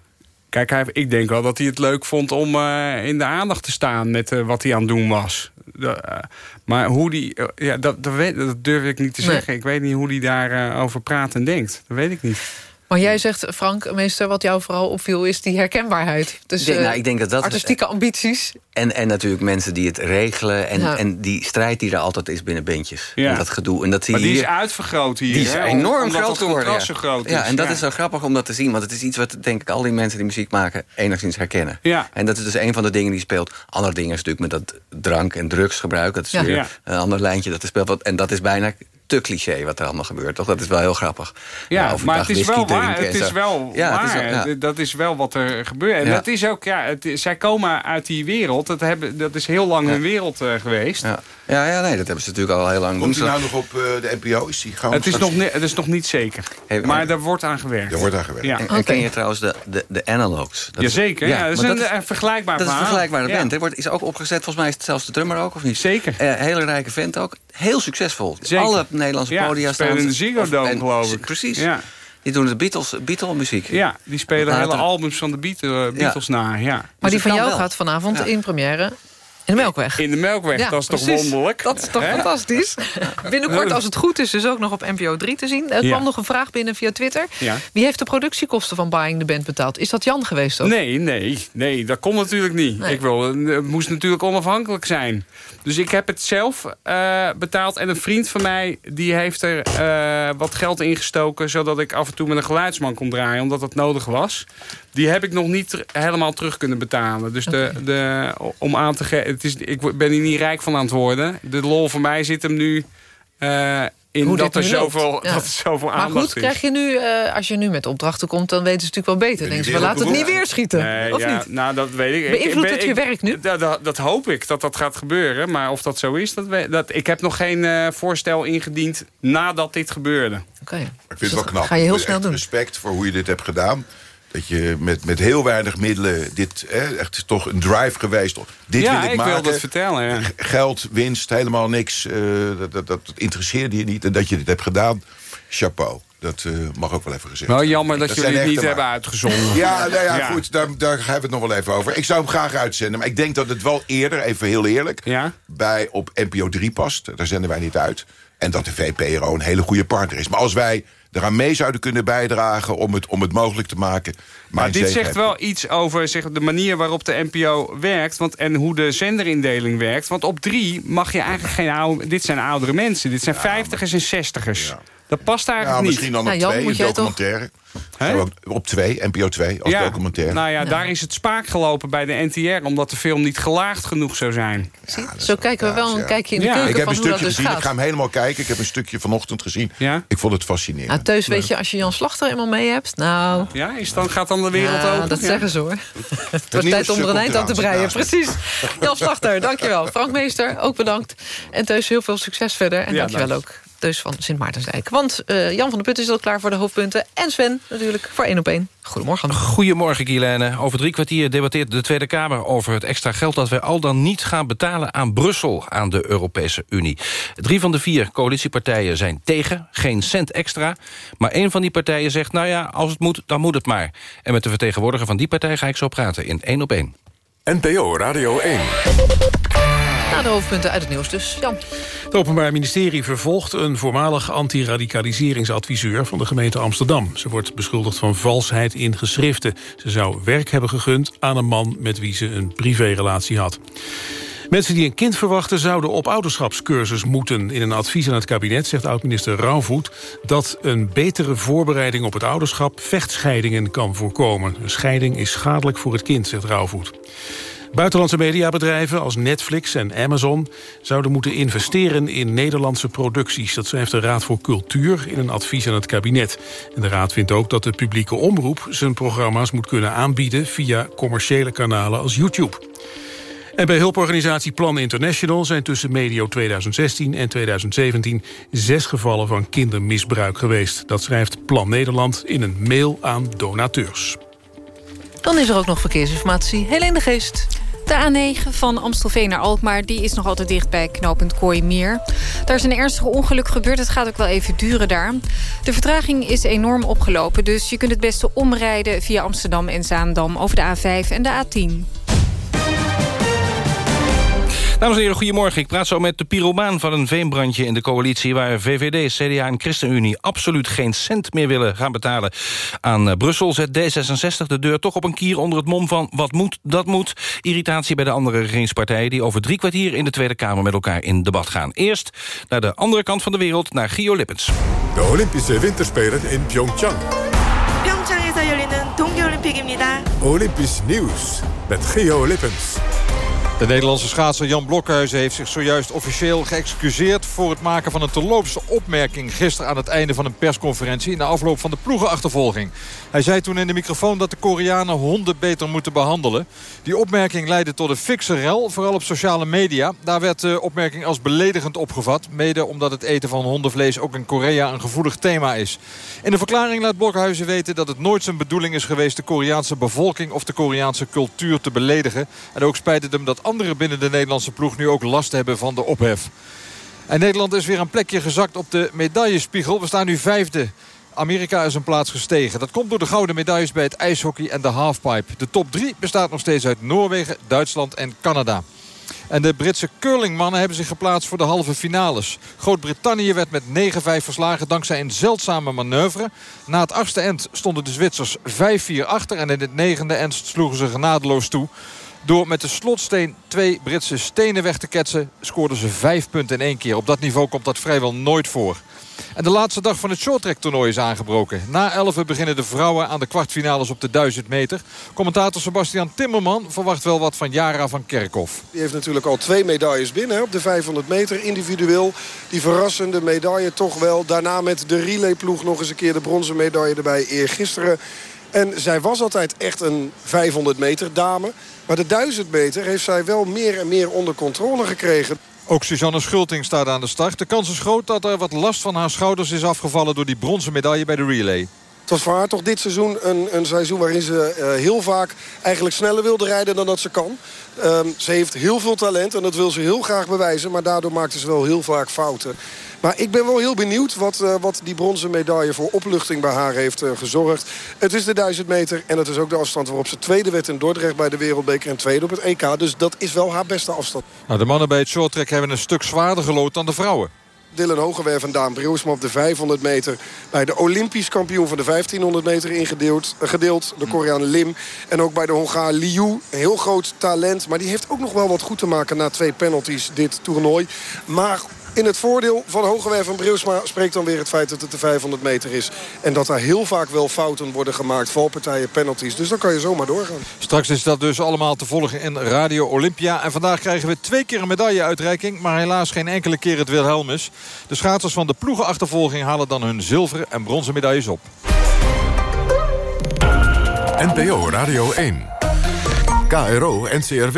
Kijk, hij, ik denk wel dat hij het leuk vond om eh, in de aandacht te staan met eh, wat hij aan het doen was. De, eh, maar hoe die, ja, dat, dat, weet, dat durf ik niet te Nee. zeggen. Ik weet niet hoe hij daarover over praat en denkt. Dat weet ik niet. Maar jij zegt, Frank, meester, wat jou vooral opviel... is die herkenbaarheid. Dus Ik denk- eh, nou, ik denk dat dat- artistieke ambities. En, en natuurlijk mensen die het regelen. En, Ja. en die strijd die er altijd is binnen bandjes. Ja. En dat gedoe. En dat zie Maar die is uitvergroot hier. Die is hè, enorm omdat groot geworden. Ja. zo groot is. ja, en dat ja. is zo grappig om dat te zien. Want het is iets wat denk ik al die mensen die muziek maken enigszins herkennen. Ja. En dat is dus een van de dingen die speelt. Andere dingen is natuurlijk met dat drank- en drugsgebruik. Dat is Ja. weer Ja. een ander lijntje dat er speelt. Wat- En dat is bijna te cliché wat er allemaal gebeurt. Toch? Dat is wel heel grappig. Ja, overdag maar het is wel waar. Het is wel Ja, het waar. is wel- ja. Dat is wel wat er gebeurt. En Ja. dat is ook, ja, het is- zij komen uit die wereld. Dat, hebben, dat is heel lang hun wereld eh, geweest. Ja. Ja, nee, dat hebben ze natuurlijk al heel lang Komt hij ze- nou nog op eh, de NPO? Is die gewoon Het is, nog, het is nog niet zeker. Hey, maar daar wordt aan gewerkt. Er wordt aan gewerkt. Ja. En, en ken je trouwens de, de, de analogs? Dat is- Jazeker, ja, dat is maar een, eh, vergelijkbaar Dat is een vergelijkbare Ja. band. Wordt, is ook opgezet, volgens mij is het zelfs de drummer ook, of niet? Zeker. Eh, hele rijke vent ook. Heel succesvol. Zeker. Alle Nederlandse Ja, podia spelen staan in de Ziggo Dome, geloof ik. Precies. Ja. Die doen de Beatles, Beatle muziek. Ja, die spelen Later- hele albums van de Beatles, Beatles na. Ja. Maar Dus die van jou wel. gaat vanavond Ja. in première in de Melkweg. In de Melkweg, Ja, dat is toch wonderlijk? Dat is toch fantastisch. Binnenkort, als het goed is, dus ook nog op NPO 3 te zien. Er Ja. kwam nog een vraag binnen via Twitter. Ja. Wie heeft de productiekosten van Buying the Band betaald? Is dat Jan geweest ook? Nee, nee, nee, dat kon natuurlijk niet. Nee. Ik wil, het moest natuurlijk onafhankelijk zijn. Dus ik heb het zelf eh, betaald. En een vriend van mij die heeft er eh, wat geld ingestoken... zodat ik af en toe met een geluidsman kon draaien, omdat dat nodig was. Die heb ik nog niet helemaal terug kunnen betalen. Dus de, de, om aan te geven... Ik ben hier niet rijk van aan het worden. De lol voor mij zit hem nu... eh, in Hoe dat er, zoveel, Ja. dat er zoveel Maar aandacht goed, is. krijg je nu, eh, als je nu met opdrachten komt... dan weten ze natuurlijk wel beter. Denken ze, we laten het niet weer schieten. Nee, of ja, niet? Nou, dat weet ik. Ik- Beïnvloedt ik ben- het je ik- werk nu? Dat, dat, hoop ik, dat dat gaat gebeuren. Maar of dat zo is, dat, we- dat, ik heb nog geen eh, voorstel ingediend nadat dit gebeurde. Oké. Ik vind het wel knap. ga je heel snel doen. Respect voor hoe je dit hebt gedaan. Dat je met, met heel weinig middelen dit... Hè, echt is toch een drive geweest. Dit ja, wil ik, ik maken. wil dat vertellen. Ja. Geld, winst, helemaal niks. eh, dat, dat, dat interesseerde je niet. En dat je dit hebt gedaan, chapeau. Dat eh, mag ook wel even gezegd Wel worden. jammer dat, jullie het niet hebben uitgezonden. Ja, nou ja, Ja. goed, daar, daar hebben we het nog wel even over. Ik zou hem graag uitzenden, maar ik denk dat het wel eerder, even heel eerlijk... bij op NPO 3 past. Daar zenden wij niet uit. En dat de VPRO een hele goede partner is. Maar als wij mee zouden kunnen bijdragen... om het, om het mogelijk te maken. Maar mijn dit zegt wel iets over zeg, de manier waarop de NPO werkt... Want, en hoe de zenderindeling werkt. Want op drie mag je eigenlijk geen oude... Dit zijn oudere mensen, dit zijn vijftigers en zestigers. Dat past eigenlijk Ja, niet. misschien dan op twee, een documentaire. Op twee, NPO 2, als ja, documentaire. Nou ja, daar is het spaak gelopen bij de NTR... omdat de film niet gelaagd genoeg zou zijn. Zo kijken we wel een kijkje in de keuken ik heb van een stukje dus gezien, ik ga hem helemaal kijken. Ik heb een stukje vanochtend gezien. Ik vond het fascinerend. Nou, Teus, weet je, als je Jan Slachter eenmaal mee hebt... Nou, Ja, is dan, gaat dan de wereld ja, open? dat Ja. zeggen ze hoor. Het wordt nieuwe tijd om er een eind aan te breien. Precies. Jan Slachter, dankjewel. Frank Meester, ook bedankt. En Teus, heel veel succes verder. En dankjewel dank. ook. Teus van Sint Maartensdijk. Want eh, Jan van der Put is al klaar voor de hoofdpunten. En Sven natuurlijk voor één op één. Goedemorgen. Goedemorgen, Guilaine. Over drie kwartier debatteert de Tweede Kamer over het extra geld... dat wij al dan niet gaan betalen aan Brussel, aan de Europese Unie. Drie van de vier coalitiepartijen zijn tegen, geen cent extra. Maar één van die partijen zegt, nou ja, als het moet, dan moet het maar. En met de vertegenwoordiger van die partij ga ik zo praten in één op één. NPO Radio 1. De hoofdpunten uit het nieuws dus. Jan. Het Openbaar Ministerie vervolgt een voormalig antiradicaliseringsadviseur van de gemeente Amsterdam. Ze wordt beschuldigd van valsheid in geschriften. Ze zou werk hebben gegund aan een man met wie ze een privérelatie had. Mensen die een kind verwachten zouden op ouderschapscursus moeten. In een advies aan het kabinet zegt oud-minister Rauwvoet... dat een betere voorbereiding op het ouderschap vechtscheidingen kan voorkomen. Een scheiding is schadelijk voor het kind, zegt Rauwvoet. Buitenlandse mediabedrijven als Netflix en Amazon... zouden moeten investeren in Nederlandse producties. Dat schrijft de Raad voor Cultuur in een advies aan het kabinet. En de Raad vindt ook dat de publieke omroep... zijn programma's moet kunnen aanbieden via commerciële kanalen als YouTube. En bij hulporganisatie Plan International zijn tussen medio 2016 en 2017 zes gevallen van kindermisbruik geweest. Dat schrijft Plan Nederland in een mail aan donateurs. Dan is er ook nog verkeersinformatie. Helene de Geest. De A9 van Amstelveen naar Alkmaar die is nog altijd dicht bij knooppunt Kooimeer. Daar is een ernstig ongeluk gebeurd. Het gaat ook wel even duren daar. De vertraging is enorm opgelopen. Dus je kunt het beste omrijden via Amsterdam en Zaandam... over de A5 en de A10. Dames en heren, goedemorgen. Ik praat zo met de pyromaan van een veenbrandje in de coalitie... waar VVD, CDA en ChristenUnie absoluut geen cent meer willen gaan betalen aan eh, Brussel. Zet D66 de deur toch op een kier onder het mom van... wat moet, dat moet. Irritatie bij de andere regeringspartijen... die over drie kwartier in de Tweede Kamer met elkaar in debat gaan. Eerst naar de andere kant van de wereld, naar Gio Lippens. De Olympische Winterspelen in Pyeongchang. 평창에서 열리는 동계올림픽입니다. Olympisch nieuws met Gio Lippens. De Nederlandse schaatser Jan Blokhuizen heeft zich zojuist officieel geëxcuseerd... voor het maken van een terloopse opmerking gisteren aan het einde van een persconferentie... na afloop van de ploegenachtervolging. Hij zei toen in de microfoon dat de Koreanen honden beter moeten behandelen. Die opmerking leidde tot een fikse rel, vooral op sociale media. Daar werd de opmerking als beledigend opgevat... mede omdat het eten van hondenvlees ook in Korea een gevoelig thema is. In de verklaring laat Blokhuizen weten dat het nooit zijn bedoeling is geweest... de Koreaanse bevolking of de Koreaanse cultuur te beledigen. En ook spijt het hem dat anderen binnen de Nederlandse ploeg nu ook last hebben van de ophef. En Nederland is weer een plekje gezakt op de medaillespiegel. We staan nu vijfde. Amerika is een plaats gestegen. Dat komt door de gouden medailles bij het ijshockey en de halfpipe. De top 3 bestaat nog steeds uit Noorwegen, Duitsland en Canada. En de Britse curlingmannen hebben zich geplaatst voor de halve finales. Groot-Brittannië werd met 9-5 verslagen dankzij een zeldzame manoeuvre. Na het achtste end stonden de Zwitsers 5-4 achter. En in het negende end sloegen ze genadeloos toe. Door met de slotsteen twee Britse stenen weg te ketsen... scoorden ze vijf punten in één keer. Op dat niveau komt dat vrijwel nooit voor. En de laatste dag van het shorttrack toernooi is aangebroken. Na 11 beginnen de vrouwen aan de kwartfinales op de 1000 meter. Commentator Sebastian Timmerman verwacht wel wat van Jara van Kerkhoff. Die heeft natuurlijk al twee medailles binnen op de 500 meter individueel. Die verrassende medaille toch wel. Daarna met de relayploeg nog eens een keer de bronzen medaille erbij eergisteren. En zij was altijd echt een 500 meter dame. Maar de 1000 meter heeft zij wel meer en meer onder controle gekregen. Ook Suzanne Schulting staat aan de start. De kans is groot dat er wat last van haar schouders is afgevallen... door die bronzen medaille bij de relay. Het was voor haar toch dit seizoen een, een seizoen waarin ze eh, heel vaak eigenlijk sneller wilde rijden dan dat ze kan. Um, ze heeft heel veel talent en dat wil ze heel graag bewijzen. Maar daardoor maakte ze wel heel vaak fouten. Maar ik ben wel heel benieuwd wat, uh, wat die bronzen medaille voor opluchting bij haar heeft uh, gezorgd. Het is de 1000 meter en het is ook de afstand waarop ze tweede werd in Dordrecht bij de Wereldbeker en tweede op het EK. Dus dat is wel haar beste afstand. Nou, de mannen bij het shorttrack hebben een stuk zwaarder gelood dan de vrouwen. Dylan Hogewerf en Daan Brilsma op de 500 meter... bij de Olympisch kampioen van de 1500 meter ingedeeld. eh, gedeeld, de Koreaan Lim. En ook bij de Hongaar Liu. Een heel groot talent. Maar die heeft ook nog wel wat goed te maken na twee penalties dit toernooi. Maar in het voordeel van Hogewerf en Brilsma spreekt dan weer het feit dat het de 500 meter is. En dat daar heel vaak wel fouten worden gemaakt. Valpartijen, penalties. Dus dan kan je zomaar doorgaan. Straks is dat dus allemaal te volgen in Radio Olympia. En vandaag krijgen we twee keer een medailleuitreiking. Maar helaas geen enkele keer het Wilhelmus. De schaatsers van de ploegenachtervolging halen dan hun zilveren en bronzen medailles op. NPO Radio 1. KRO NCRW.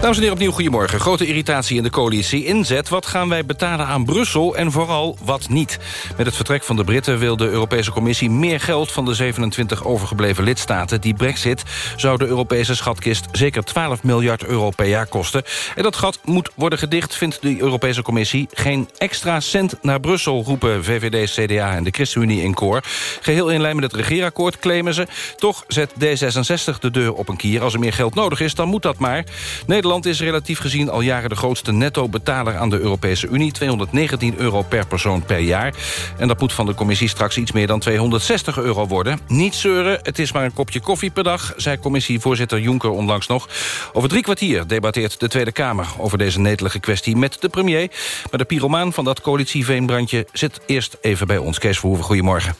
Dames en heren, opnieuw goedemorgen. Grote irritatie in de coalitie. Inzet, wat gaan wij betalen aan Brussel en vooral wat niet? Met het vertrek van de Britten wil de Europese Commissie... meer geld van de 27 overgebleven lidstaten. Die brexit zou de Europese schatkist zeker 12 miljard euro per jaar kosten. En dat gat moet worden gedicht, vindt de Europese Commissie. Geen extra cent naar Brussel, roepen VVD, CDA en de ChristenUnie in koor. Geheel in lijn met het regeerakkoord, claimen ze. Toch zet D66 de deur op een kier. Als er meer geld nodig is, dan moet dat maar. Nederland is relatief gezien al jaren de grootste netto-betaler aan de Europese Unie. 219 euro per persoon per jaar. En dat moet van de commissie straks iets meer dan 260 euro worden. Niet zeuren, het is maar een kopje koffie per dag... zei commissievoorzitter Jonker onlangs nog. Over drie kwartier debatteert de Tweede Kamer... over deze netelige kwestie met de premier. Maar de pyromaan van dat coalitieveenbrandje zit eerst even bij ons. Kees Verhoeven, goedemorgen.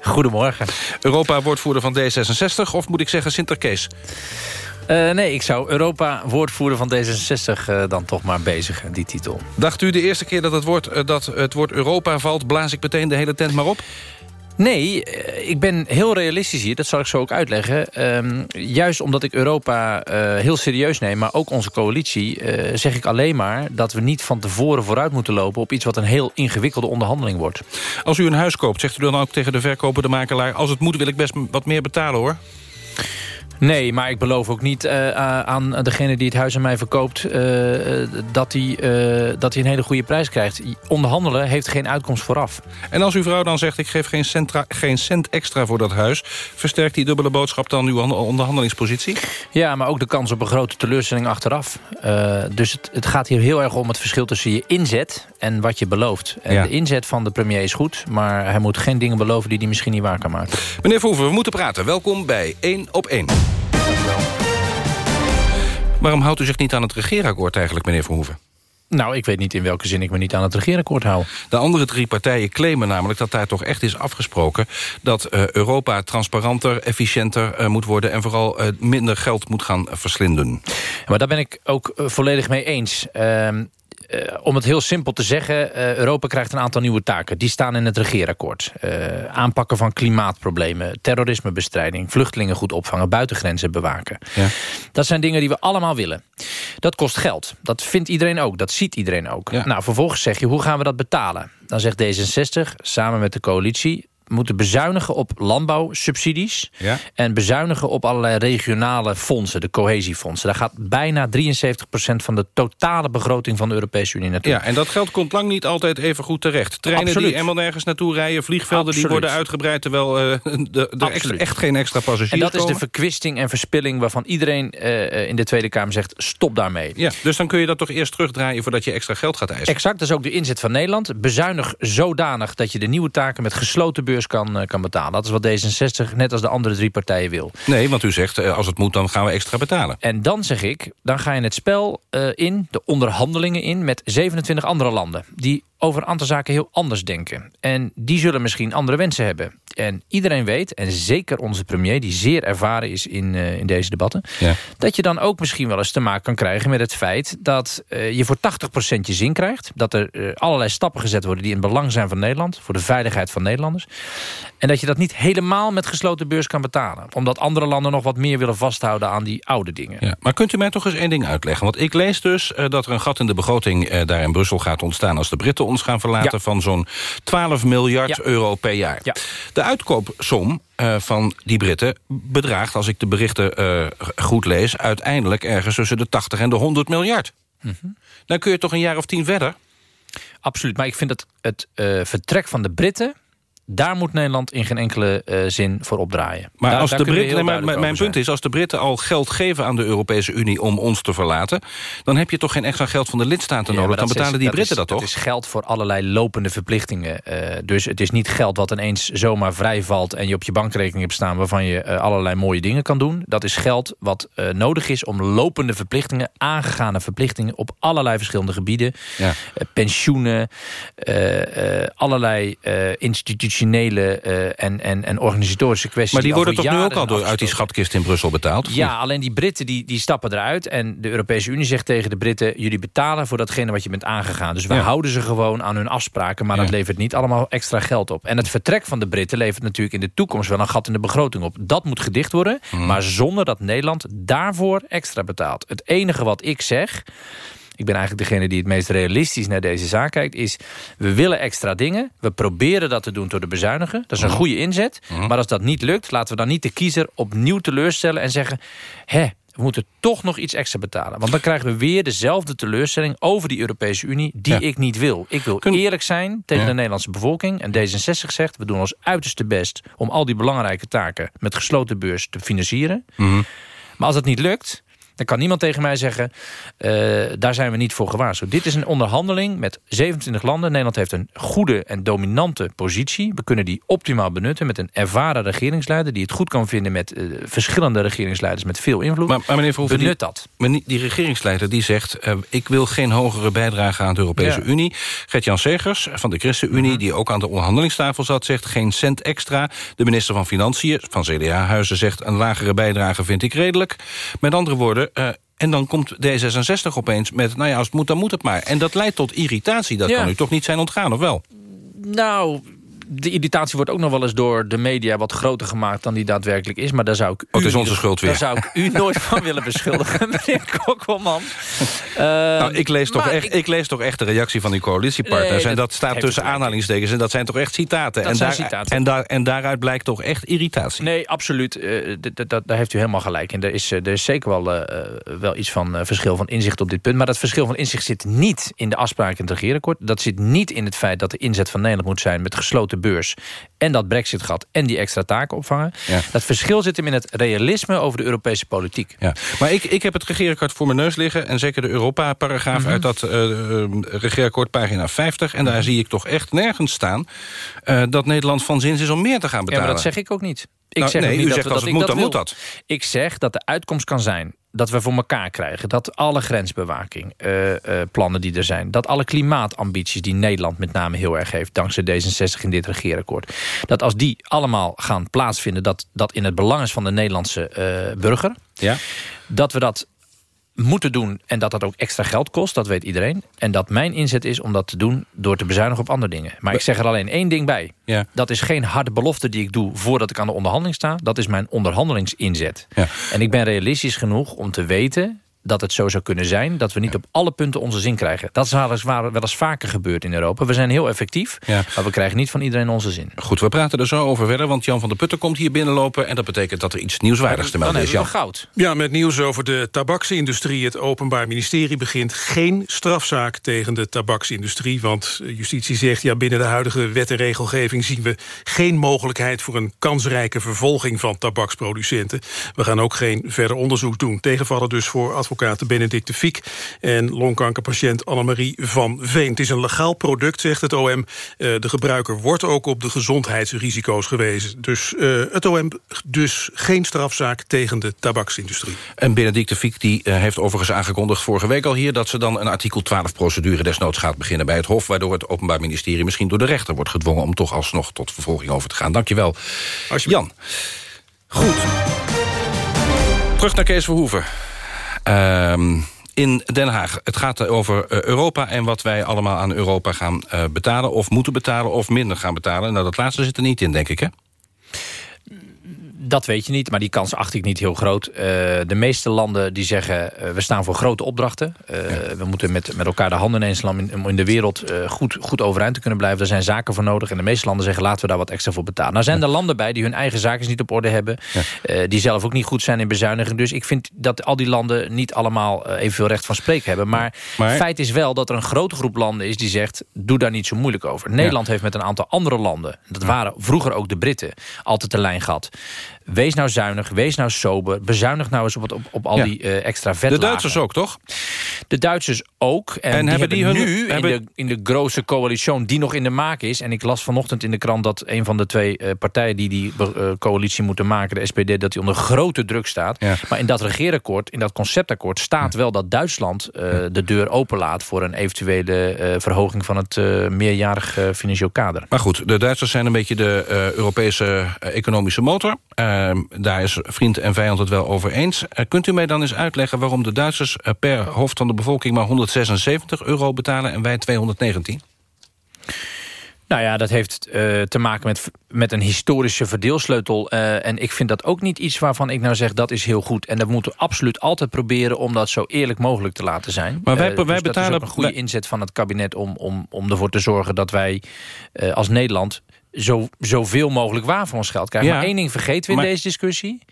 Goedemorgen. Europa-woordvoerder van D66, of moet ik zeggen Sinterkees? Uh, nee, ik zou Europa-woordvoerder van D66 uh, dan toch maar bezigen, die titel. Dacht u de eerste keer dat het woord, uh, dat het woord Europa valt... blaas ik meteen de hele tent maar op? Nee, eh, ik ben heel realistisch hier. Dat zal ik zo ook uitleggen. Um, juist omdat ik Europa uh, heel serieus neem, maar ook onze coalitie... Uh, zeg ik alleen maar dat we niet van tevoren vooruit moeten lopen... op iets wat een heel ingewikkelde onderhandeling wordt. Als u een huis koopt, zegt u dan ook tegen de verkoper, de makelaar... als het moet wil ik best wat meer betalen, hoor? Nee, maar ik beloof ook niet uh, aan degene die het huis aan mij verkoopt... Uh, dat hij dat een hele goede prijs krijgt. Onderhandelen heeft geen uitkomst vooraf. En als uw vrouw dan zegt... ik geef geen, centra, geen cent extra voor dat huis... versterkt die dubbele boodschap dan uw onderhandelingspositie? Ja, maar ook de kans op een grote teleurstelling achteraf. dus het, het, gaat hier heel erg om het verschil tussen je inzet... en wat je belooft. En ja. de inzet van de premier is goed... maar hij moet geen dingen beloven die hij misschien niet waar kan maken. Meneer Verhoeven, we moeten praten. Welkom bij 1 op 1. Waarom houdt u zich niet aan het regeerakkoord eigenlijk, meneer Verhoeven? Nou, ik weet niet in welke zin ik me niet aan het regeerakkoord hou. De andere drie partijen claimen namelijk dat daar toch echt is afgesproken... dat uh, Europa transparanter, efficiënter uh, moet worden... en vooral uh, minder geld moet gaan verslinden. Maar daar ben ik ook volledig mee eens. Uh, om het heel simpel te zeggen, uh, Europa krijgt een aantal nieuwe taken. Die staan in het regeerakkoord. Uh, aanpakken van klimaatproblemen, terrorismebestrijding... vluchtelingen goed opvangen, buitengrenzen bewaken. Ja. Dat zijn dingen die we allemaal willen. Dat kost geld. Dat vindt iedereen ook. Dat ziet iedereen ook. Ja. Nou, vervolgens zeg je, hoe gaan we dat betalen? Dan zegt D66, samen met de coalitie moeten bezuinigen op landbouwsubsidies... Ja. en bezuinigen op allerlei regionale fondsen, de cohesiefondsen. Daar gaat bijna 73% van de totale begroting van de Europese Unie naartoe. Ja, en dat geld komt lang niet altijd even goed terecht. Treinen Absoluut. die helemaal nergens naartoe rijden, vliegvelden Absoluut. die worden uitgebreid... terwijl uh, er echt, echt geen extra passagiers En dat komen. is de verkwisting en verspilling waarvan iedereen uh, in de Tweede Kamer zegt... stop daarmee. Ja, dus dan kun je dat toch eerst terugdraaien voordat je extra geld gaat eisen? Exact, dat is ook de inzet van Nederland. Bezuinig zodanig dat je de nieuwe taken met gesloten kan, uh, kan betalen. Dat is wat D66 net als de andere drie partijen wil. Nee, want u zegt uh, als het moet dan gaan we extra betalen. En dan zeg ik, dan ga je het spel uh, in, de onderhandelingen in... met 27 andere landen die over een aantal zaken heel anders denken. En die zullen misschien andere wensen hebben. En iedereen weet, en zeker onze premier... die zeer ervaren is in, uh, in deze debatten... Ja. dat je dan ook misschien wel eens te maken kan krijgen met het feit... dat uh, je voor 80% je zin krijgt. Dat er uh, allerlei stappen gezet worden die in belang zijn van Nederland... voor de veiligheid van Nederlanders. En dat je dat niet helemaal met gesloten beurs kan betalen. Omdat andere landen nog wat meer willen vasthouden aan die oude dingen. Ja, maar kunt u mij toch eens één ding uitleggen? Want ik lees dus dat er een gat in de begroting daar in Brussel gaat ontstaan... als de Britten ons gaan verlaten ja. van zo'n 12 miljard ja. euro per jaar. Ja. De uitkoopsom uh, van die Britten bedraagt, als ik de berichten uh, goed lees... uiteindelijk ergens tussen de 80 en de 100 miljard. Mm -hmm. Dan kun je toch een jaar of tien verder? Absoluut, maar ik vind dat het uh, vertrek van de Britten Daar moet Nederland in geen enkele uh, zin voor opdraaien. Maar daar, als daar de Britten, nee, maar, mijn punt is, als de Britten al geld geven aan de Europese Unie om ons te verlaten, dan heb je toch geen extra geld van de lidstaten Ja, nodig. Dan betalen is- die Britten is, dat toch? Het is geld voor allerlei lopende verplichtingen. Eh, dus het is niet geld wat ineens zomaar vrijvalt... en je op je bankrekening hebt staan... waarvan je eh, allerlei mooie dingen kan doen. Dat is geld wat eh, nodig is om lopende verplichtingen... aangegane verplichtingen op allerlei verschillende gebieden... Ja. eh, pensioenen, eh, eh, allerlei eh, institutionele eh, en, en, en organisatorische kwesties... Maar die worden toch nu ook al door, uit die schatkist in Brussel betaald? ja, alleen die Britten die, die stappen eruit. En de Europese Unie zegt tegen de Britten... jullie betalen voor datgene wat je bent aangegaan. Dus we Ja. houden ze gewoon aan hun afspraken... maar dat levert niet allemaal extra geld op. En het vertrek van de Britten levert natuurlijk in de toekomst... wel een gat in de begroting op. Dat moet gedicht worden, Mhm. maar zonder dat Nederland daarvoor extra betaalt. Het enige wat ik zeg... Ik ben eigenlijk degene die het meest realistisch naar deze zaak kijkt... is, we willen extra dingen. We proberen dat te doen door te bezuinigen. Dat is een Mhm. goede inzet. Maar als dat niet lukt, laten we dan niet de kiezer opnieuw teleurstellen... en zeggen, hè, we moeten toch nog iets extra betalen. Want dan krijgen we weer dezelfde teleurstelling over die Europese Unie... die Ja. ik niet wil. Ik wil eerlijk zijn tegen Ja. de Nederlandse bevolking. En D66 zegt, we doen ons uiterste best... om al die belangrijke taken met gesloten beurs te financieren. Mhm. Maar als dat niet lukt, dan kan niemand tegen mij zeggen... eh, daar zijn we niet voor gewaarschuwd. Dit is een onderhandeling met 27 landen. Nederland heeft een goede en dominante positie. We kunnen die optimaal benutten met een ervaren regeringsleider... die het goed kan vinden met eh, verschillende regeringsleiders met veel invloed. Maar, maar meneer Verhoeven, Benut die, dat. maar niet- die regeringsleider die zegt... eh, ik wil geen hogere bijdrage aan de Europese Ja. Unie. Gert-Jan Segers van de ChristenUnie, Mhm. die ook aan de onderhandelingstafel zat... zegt geen cent extra. De minister van Financiën van CDA-huizen zegt... een lagere bijdrage vind ik redelijk. Met andere woorden... eh, en dan komt D66 opeens met, nou ja, als het moet, dan moet het maar. En dat leidt tot irritatie. Dat Ja. kan u toch niet zijn ontgaan, of wel? Nou, de irritatie wordt ook nog wel eens door de media... wat groter gemaakt dan die daadwerkelijk is. Maar daar zou ik u, Oh, het is onze schuld weer. Daar zou ik u nooit van willen beschuldigen, meneer Kokkelman. nou, ik, lees toch echt, ik... lees toch echt de reactie van uw coalitiepartners. Nee, en dat staat tussen aanhalingstekens. En dat zijn toch echt citaten. Dat en, daar, citaten. En, daar, en daaruit blijkt toch echt irritatie. Nee, absoluut. D- daar heeft u helemaal gelijk in. Er is, eh, er is zeker wel, eh, wel iets van verschil van inzicht op dit punt. Maar dat verschil van inzicht zit niet in de afspraken in het regeerakkoord. Dat zit niet in het feit dat de inzet van Nederland moet zijn... met gesloten beurs en dat brexit gat en die extra taken opvangen. Ja. Dat verschil zit hem in het realisme over de Europese politiek. Ja. Maar ik, ik heb het regeerakkoord voor mijn neus liggen... en zeker de Europa-paragraaf Mhm. uit dat eh eh, regeerakkoord, pagina 50. En daar zie ik toch echt nergens staan... eh, dat Nederland van zins is om meer te gaan Ja, betalen. maar dat zeg ik ook niet. Ik Nou, zeg nee, niet u dat zegt we- als dat het ik moet, dan wil. moet dat. Ik zeg dat de uitkomst kan zijn dat we voor elkaar krijgen... dat alle grensbewaking, eh, eh, plannen die er zijn... dat alle klimaatambities die Nederland met name heel erg heeft... dankzij D66 in dit regeerakkoord... dat als die allemaal gaan plaatsvinden... dat dat in het belang is van de Nederlandse eh, burger... Ja. dat we dat moeten doen en dat dat ook extra geld kost, dat weet iedereen. En dat mijn inzet is om dat te doen door te bezuinigen op andere dingen. Maar ik zeg er alleen één ding bij. Ja. Dat is geen harde belofte die ik doe voordat ik aan de onderhandeling sta. Dat is mijn onderhandelingsinzet. Ja. En ik ben realistisch genoeg om te weten dat het zo zou kunnen zijn... dat we niet op alle punten onze zin krijgen. Dat is weliswaar wel eens vaker gebeurd in Europa. We zijn heel effectief, Ja. maar we krijgen niet van iedereen onze zin. Goed, we praten er zo over verder, want Jan van der Putten komt hier binnenlopen... en dat betekent dat er iets nieuwswaardigs te melden is, hebben we Jan. goud. Ja, met nieuws over de tabaksindustrie. Het Openbaar Ministerie begint geen strafzaak tegen de tabaksindustrie. Want justitie zegt, ja, binnen de huidige wet en regelgeving... zien we geen mogelijkheid voor een kansrijke vervolging van tabaksproducenten. We gaan ook geen verder onderzoek doen. Tegenvallen dus voor advocaten Benedict de Fiek... en longkankerpatiënt Annemarie van Veen. Het is een legaal product, zegt het OM. Eh, de gebruiker wordt ook op de gezondheidsrisico's gewezen. Dus eh, het OM dus geen strafzaak tegen de tabaksindustrie. En Benedicte Fiek die, eh, heeft overigens aangekondigd vorige week al hier... dat ze dan een artikel 12-procedure desnoods gaat beginnen bij het Hof... waardoor het Openbaar Ministerie misschien door de rechter wordt gedwongen... om toch alsnog tot vervolging over te gaan. Dankjewel, Jan. Goed. Terug naar Kees Verhoeven. Ehm, in Den Haag. Het gaat over eh, Europa en wat wij allemaal aan Europa gaan eh, betalen... of moeten betalen of minder gaan betalen. Nou, dat laatste zit er niet in, denk ik, hè? Dat weet je niet, maar die kans acht ik niet heel groot. Uh, de meeste landen die zeggen, uh, we staan voor grote opdrachten. Uh, ja. We moeten met, met elkaar de handen ineens slaan om in de wereld goed, goed overeind te kunnen blijven. Daar zijn zaken voor nodig. En de meeste landen zeggen, laten we daar wat extra voor betalen. Nou zijn er landen bij die hun eigen zaken niet op orde hebben. Ja. die zelf ook niet goed zijn in bezuinigen. Dus ik vind dat al die landen niet allemaal evenveel recht van spreken hebben. Maar, maar feit is wel dat er een grote groep landen is die zegt... doe daar niet zo moeilijk over. Nederland heeft met een aantal andere landen... dat waren vroeger ook de Britten, altijd de lijn gehad. Wees nou zuinig, wees nou sober. Bezuinig nou eens op, op, op al ja. die uh, extra vetlagen. De Duitsers ook, toch? De Duitsers ook. En, en die hebben die hun, nu hebben... in, de, in de grote coalitie die nog in de maak is... en ik las vanochtend in de krant dat een van de twee uh, partijen... die die uh, coalitie moeten maken, de SPD... dat die onder grote druk staat. Ja. Maar in dat regeerakkoord, in dat conceptakkoord... staat ja. wel dat Duitsland de deur openlaat... voor een eventuele verhoging van het meerjarig financieel kader. Maar goed, de Duitsers zijn een beetje de Europese economische motor... Uh, daar is vriend en vijand het wel over eens. Uh, kunt u mij dan eens uitleggen waarom de Duitsers uh, per hoofd van de bevolking... maar 176 euro betalen en wij 219? Nou ja, dat heeft uh, te maken met, met een historische verdeelsleutel. Uh, en ik vind dat ook niet iets waarvan ik nou zeg dat is heel goed. En dat moeten we absoluut altijd proberen om dat zo eerlijk mogelijk te laten zijn. Maar wij, uh, wij dus betalen... dat is ook een goede inzet van het kabinet om, om, om ervoor te zorgen dat wij als Nederland zo, zoveel mogelijk waar van ons geld krijgen. Ja, maar één ding vergeten we in deze discussie.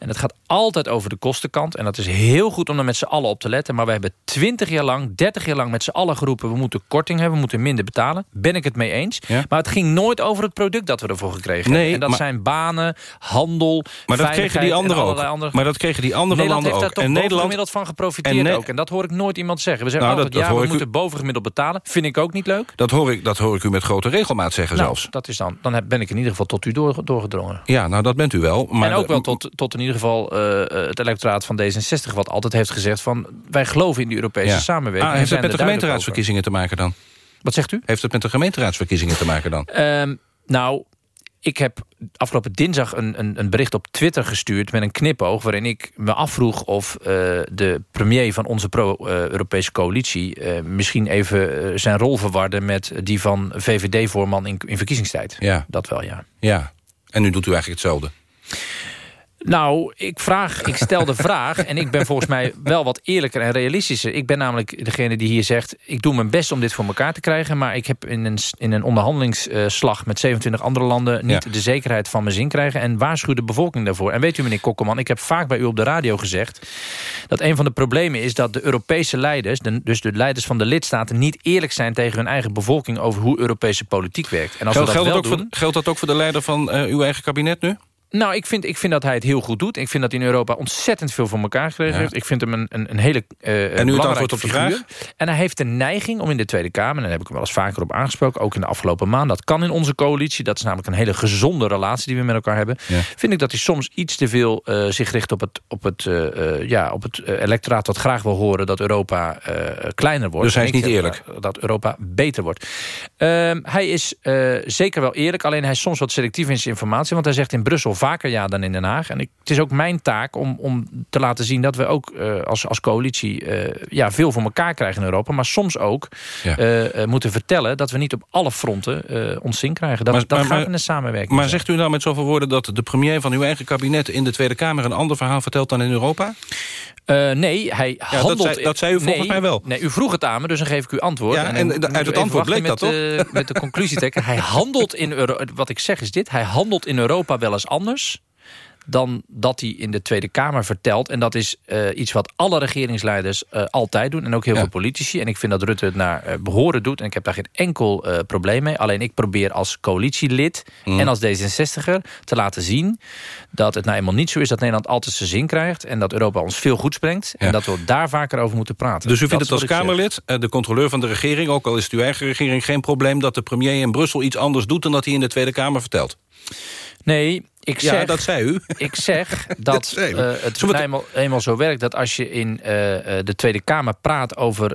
En het gaat altijd over de kostenkant. En dat is heel goed om daar met z'n allen op te letten. Maar we hebben 20 jaar lang, 30 jaar lang met z'n allen geroepen... we moeten korting hebben, we moeten minder betalen. Ben ik het mee eens. Ja. Maar het ging nooit over het product dat we ervoor gekregen Nee, hebben. En dat maar- zijn banen, handel, Maar dat kregen die anderen ook. Andere... Maar dat kregen die andere Nederland landen heeft ook. daar toch En Nederland... bovengemiddeld van geprofiteerd en ook. En dat hoor ik nooit iemand zeggen. We zeggen Nou, altijd, dat- dat ja, we ik u- moeten bovengemiddeld betalen. Vind ik ook niet leuk. Dat hoor, ik, dat hoor ik u met grote regelmaat zeggen Nou, zelfs. dat is dan, dan heb- ben ik in ieder geval tot u door, doorgedrongen. Ja, nou dat bent u wel. Maar en ook wel tot, tot in ieder geval eh, eh, het electoraat van D66... wat altijd heeft gezegd van wij geloven in die Europese Ja. samenwerking. Ah, en heeft het met de er gemeenteraadsverkiezingen te maken dan? Wat zegt u? Heeft het met de gemeenteraadsverkiezingen te maken dan? Nou, ik heb afgelopen dinsdag een, een, een bericht op Twitter gestuurd... met een knipoog waarin ik me afvroeg of eh, de premier van onze pro-Europese coalitie... misschien even zijn rol verwarde met die van VVD-voorman in, in verkiezingstijd. Ja. Dat wel, ja. Ja. En nu doet u eigenlijk hetzelfde. Nou, ik, vraag, ik stel de vraag en ik ben volgens mij wel wat eerlijker en realistischer. Ik ben namelijk degene die hier zegt... ik doe mijn best om dit voor elkaar te krijgen... maar ik heb in een, in een onderhandelingsslag met 27 andere landen... niet Ja. de zekerheid van mijn zin krijgen... en waarschuw de bevolking daarvoor. En weet u, meneer Kokkelman, ik heb vaak bij u op de radio gezegd... dat een van de problemen is dat de Europese leiders... de- dus de leiders van de lidstaten... niet eerlijk zijn tegen hun eigen bevolking... over hoe Europese politiek werkt. En als Geld- we dat geldt, wel dat ook doen... voor, geldt dat ook voor de leider van eh, uw eigen kabinet nu? Nou, ik vind, ik vind dat hij het heel goed doet. Ik vind dat hij in Europa ontzettend veel voor elkaar gekregen Ja. heeft. Ik vind hem een, een, een hele eh En nu het belangrijke antwoord op de figuur. En hij heeft de neiging om in de Tweede Kamer... en daar heb ik hem wel eens vaker op aangesproken... ook in de afgelopen maand, dat kan in onze coalitie... dat is namelijk een hele gezonde relatie die we met elkaar hebben... Ja. vind ik dat hij soms iets te veel eh, zich richt op het, op het, eh, ja, op het electoraat... wat graag wil horen dat Europa kleiner wordt. Dus hij is niet eerlijk? Dat Europa beter wordt. Ehm, hij is zeker wel eerlijk, alleen hij is soms wat selectief in zijn informatie... want hij zegt in Brussel vaker ja dan in Den Haag. En ik, het is ook mijn taak om, om te laten zien dat we ook eh, als, als coalitie... eh, ja, veel voor elkaar krijgen in Europa, maar soms ook Ja. eh, moeten vertellen... dat we niet op alle fronten ons zin krijgen. Dat, Maar- dat maar- gaat in de samenwerking. Maar zijn. zegt u nou met zoveel woorden dat de premier van uw eigen kabinet... in de Tweede Kamer een ander verhaal vertelt dan in Europa? Eh, nee, hij handelt... zei- dat zei u volgens mij wel. Nee, u vroeg het aan me, dus dan geef ik u antwoord. Ja, en uit het antwoord bleek dat eh, met de conclusie trekken. Hij handelt in Europa... Wat ik zeg is dit, hij handelt in Europa wel eens anders dan dat hij in de Tweede Kamer vertelt. En dat is eh, iets wat alle regeringsleiders eh, altijd doen. En ook heel Ja. veel politici. En ik vind dat Rutte het naar eh, behoren doet. En ik heb daar geen enkel probleem mee. Alleen ik probeer als coalitielid Mm. en als D66er te laten zien... dat het nou eenmaal niet zo is dat Nederland altijd zijn zin krijgt... en dat Europa ons veel goeds brengt. Ja. En dat we daar vaker over moeten praten. Dus u vindt het als. Kamerlid, de controleur van de regering... ook al is het uw eigen regering, geen probleem... dat de premier in Brussel iets anders doet dan dat hij in de Tweede Kamer vertelt? Nee, ik Ja, zeg, dat zei u. Ik zeg dat eh, het eenmaal, eenmaal zo werkt... dat als je in eh, eh, de Tweede Kamer praat over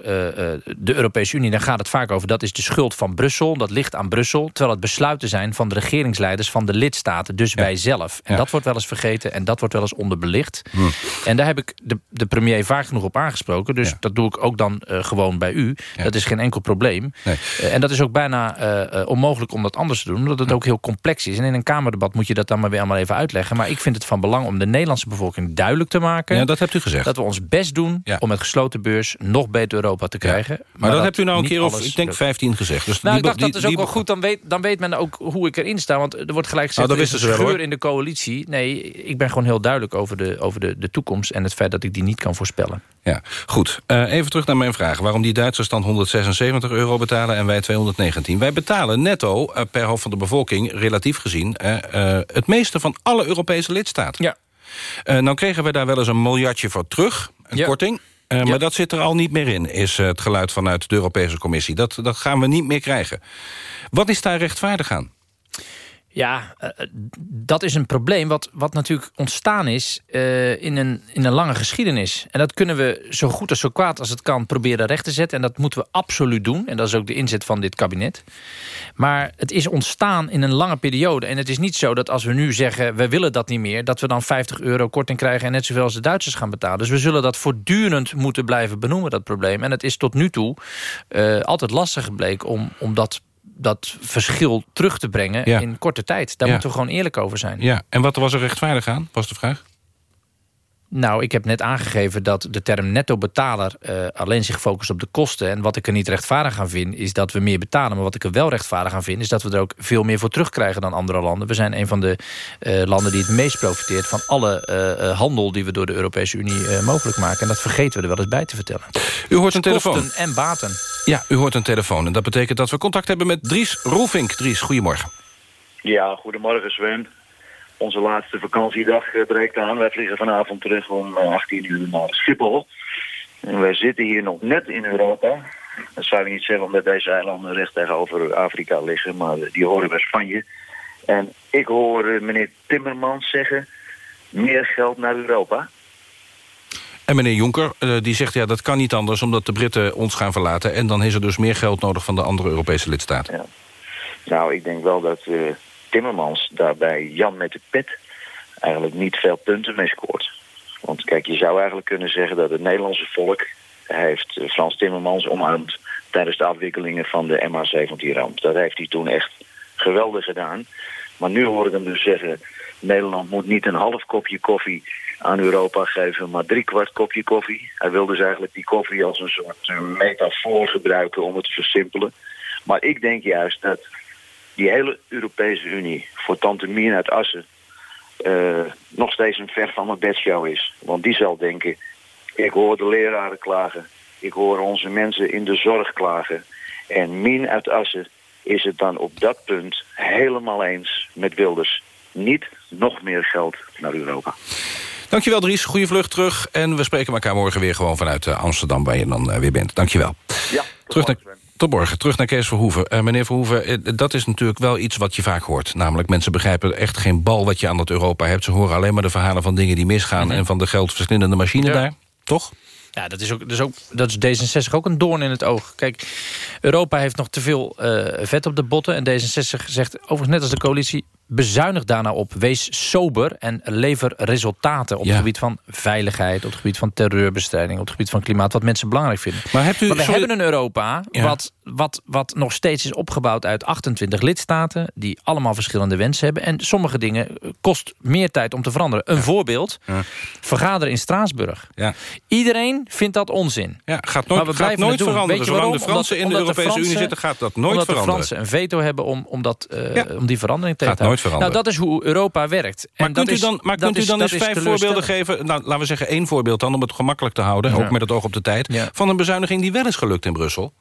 de Europese Unie... dan gaat het vaak over dat is de schuld van Brussel. Dat ligt aan Brussel. Terwijl het besluiten zijn van de regeringsleiders van de lidstaten. Dus wij zelf. En Ja. dat wordt wel eens vergeten en dat wordt wel eens onderbelicht. Hm. En daar heb ik de, de premier vaak genoeg op aangesproken. Dus Ja. dat doe ik ook dan gewoon bij u. Ja. Dat is geen enkel probleem. Nee. En dat is ook bijna onmogelijk om dat anders te doen. Omdat het ook heel complex is. En in een Kamerdebat moet je dat dan maar weer allemaal even uitleggen. Maar ik vind het van belang om de Nederlandse bevolking duidelijk te maken... Ja, dat hebt u gezegd. Dat we ons best doen om met gesloten beurs nog beter Europa te krijgen. Maar, dat, hebt u nou een keer of, ik denk, lukt. 15 gezegd. Dus Nou, die- ik dacht die- dat is ook wel goed. Dan weet, dan weet men ook hoe ik erin sta. Want er wordt gelijk gezegd, Oh, dat is een wel, in de coalitie. Nee, ik ben gewoon heel duidelijk over de, over de, de toekomst... en het feit dat ik die niet kan voorspellen. Ja, goed. Eh, even terug naar mijn vraag. Waarom die Duitsers dan 176 euro betalen en wij 219? Wij betalen netto eh, per hoofd van de bevolking, relatief gezien... eh, het meeste van alle Europese lidstaten. Ja. Eh, nou kregen we daar wel eens een miljardje voor terug, een Ja. korting... Eh, Maar dat zit er al niet meer in, is het geluid vanuit de Europese Commissie. Dat, dat gaan we niet meer krijgen. Wat is daar rechtvaardig aan? Ja, eh, eh, dat is een probleem wat, wat natuurlijk ontstaan is eh, in, een, in een lange geschiedenis. En dat kunnen we zo goed als zo kwaad als het kan proberen recht te zetten. En dat moeten we absoluut doen. En dat is ook de inzet van dit kabinet. Maar het is ontstaan in een lange periode. En het is niet zo dat als we nu zeggen... we willen dat niet meer, dat we dan 50 euro korting krijgen... en net zoveel als de Duitsers gaan betalen. Dus we zullen dat voortdurend moeten blijven benoemen, dat probleem. En het is tot nu toe altijd lastig gebleken om, om dat dat verschil terug te brengen Ja. in korte tijd. Daar moeten we gewoon eerlijk over zijn. Ja, en wat was er rechtvaardig aan, was de vraag? Nou, ik heb net aangegeven dat de term netto-betaler... eh, alleen zich focust op de kosten. En wat ik er niet rechtvaardig aan vind, is dat we meer betalen. Maar wat ik er wel rechtvaardig aan vind... is dat we er ook veel meer voor terugkrijgen dan andere landen. We zijn een van de eh, landen die het meest profiteert... van alle eh, eh, handel die we door de Europese Unie eh, mogelijk maken. En dat vergeten we er wel eens bij te vertellen. U hoort een telefoon. Kosten en baten. Ja, u hoort een telefoon. En dat betekent dat we contact hebben met Dries Roelvink. Dries, goedemorgen. Ja, goedemorgen Sven. Onze laatste vakantiedag eh, breekt aan. Wij vliegen vanavond terug om eh, 18 uur naar Schiphol. En wij zitten hier nog net in Europa. Dat zou je niet zeggen omdat deze eilanden recht tegenover Afrika liggen, maar eh, die horen bij Spanje. En ik hoor eh, meneer Timmermans zeggen, meer geld naar Europa. En meneer Jonker, eh, die zegt ja, dat kan niet anders... omdat de Britten ons gaan verlaten... en dan is er dus meer geld nodig van de andere Europese lidstaten. Nou, ik denk wel dat eh, Timmermans daarbij Jan met de pet eigenlijk niet veel punten mee scoort. Want kijk, je zou eigenlijk kunnen zeggen dat het Nederlandse volk heeft eh, Frans Timmermans omarmd tijdens de afwikkelingen van de MH17-ramp. Dat heeft hij toen echt geweldig gedaan. Maar nu hoor ik hem dus zeggen, Nederland moet niet een half kopje koffie aan Europa geven, maar drie kwart kopje koffie. Hij wil dus eigenlijk die koffie als een soort eh, metafoor gebruiken om het te versimpelen. Maar ik denk juist dat die hele Europese Unie voor tante Mien uit Assen eh, nog steeds een ver van mijn bedshow is. Want die zal denken, ik hoor de leraren klagen. Ik hoor onze mensen in de zorg klagen. En Mien uit Assen is het dan op dat punt helemaal eens met Wilders. Niet nog meer geld naar Europa. Dankjewel Dries, goede vlucht terug. En we spreken elkaar morgen weer gewoon vanuit eh, Amsterdam... waar je dan eh, weer bent. Dankjewel. Ja, Terug naar, tot morgen. Terug naar Kees Verhoeven. Eh, meneer Verhoeven, eh, dat is natuurlijk wel iets wat je vaak hoort. Namelijk, mensen begrijpen echt geen bal wat je aan dat Europa hebt. Ze horen alleen maar de verhalen van dingen die misgaan... en van de geldverslindende machine Ja. daar. Toch? Ja, dat is, ook, dat, is ook, dat is D66 ook een doorn in het oog. Kijk, Europa heeft nog te veel eh, vet op de botten. En D66 zegt, overigens net als de coalitie... bezuinig daarna op. Wees sober en lever resultaten... op Ja. het gebied van veiligheid, op het gebied van terreurbestrijding... op het gebied van klimaat, wat mensen belangrijk vinden. Maar hebt u- we sorry- hebben een Europa Ja. wat, wat, wat nog steeds is opgebouwd uit 28 lidstaten... die allemaal verschillende wensen hebben. En sommige dingen eh, kost meer tijd om te veranderen. Een voorbeeld, vergaderen in Straatsburg. Ja. Iedereen vindt dat onzin. Ja, gaat nooit, Maar we gaat blijven nooit veranderen. Weet je Zolang de waarom? Fransen in de Omdat- omdat Europese Unie zitten... gaat dat nooit omdat veranderen. de Fransen een veto hebben om, om, dat, eh, om die verandering tegen te nooit houden. veranderen. Nou, dat is hoe Europa werkt. Maar en kunt dat u dan, maar dat kunt u dan eens vijf voorbeelden geven... Nou, laten we zeggen één voorbeeld dan, om het gemakkelijk te houden... Ja. ook met het oog op de tijd... van een bezuiniging die wel is gelukt in Brussel?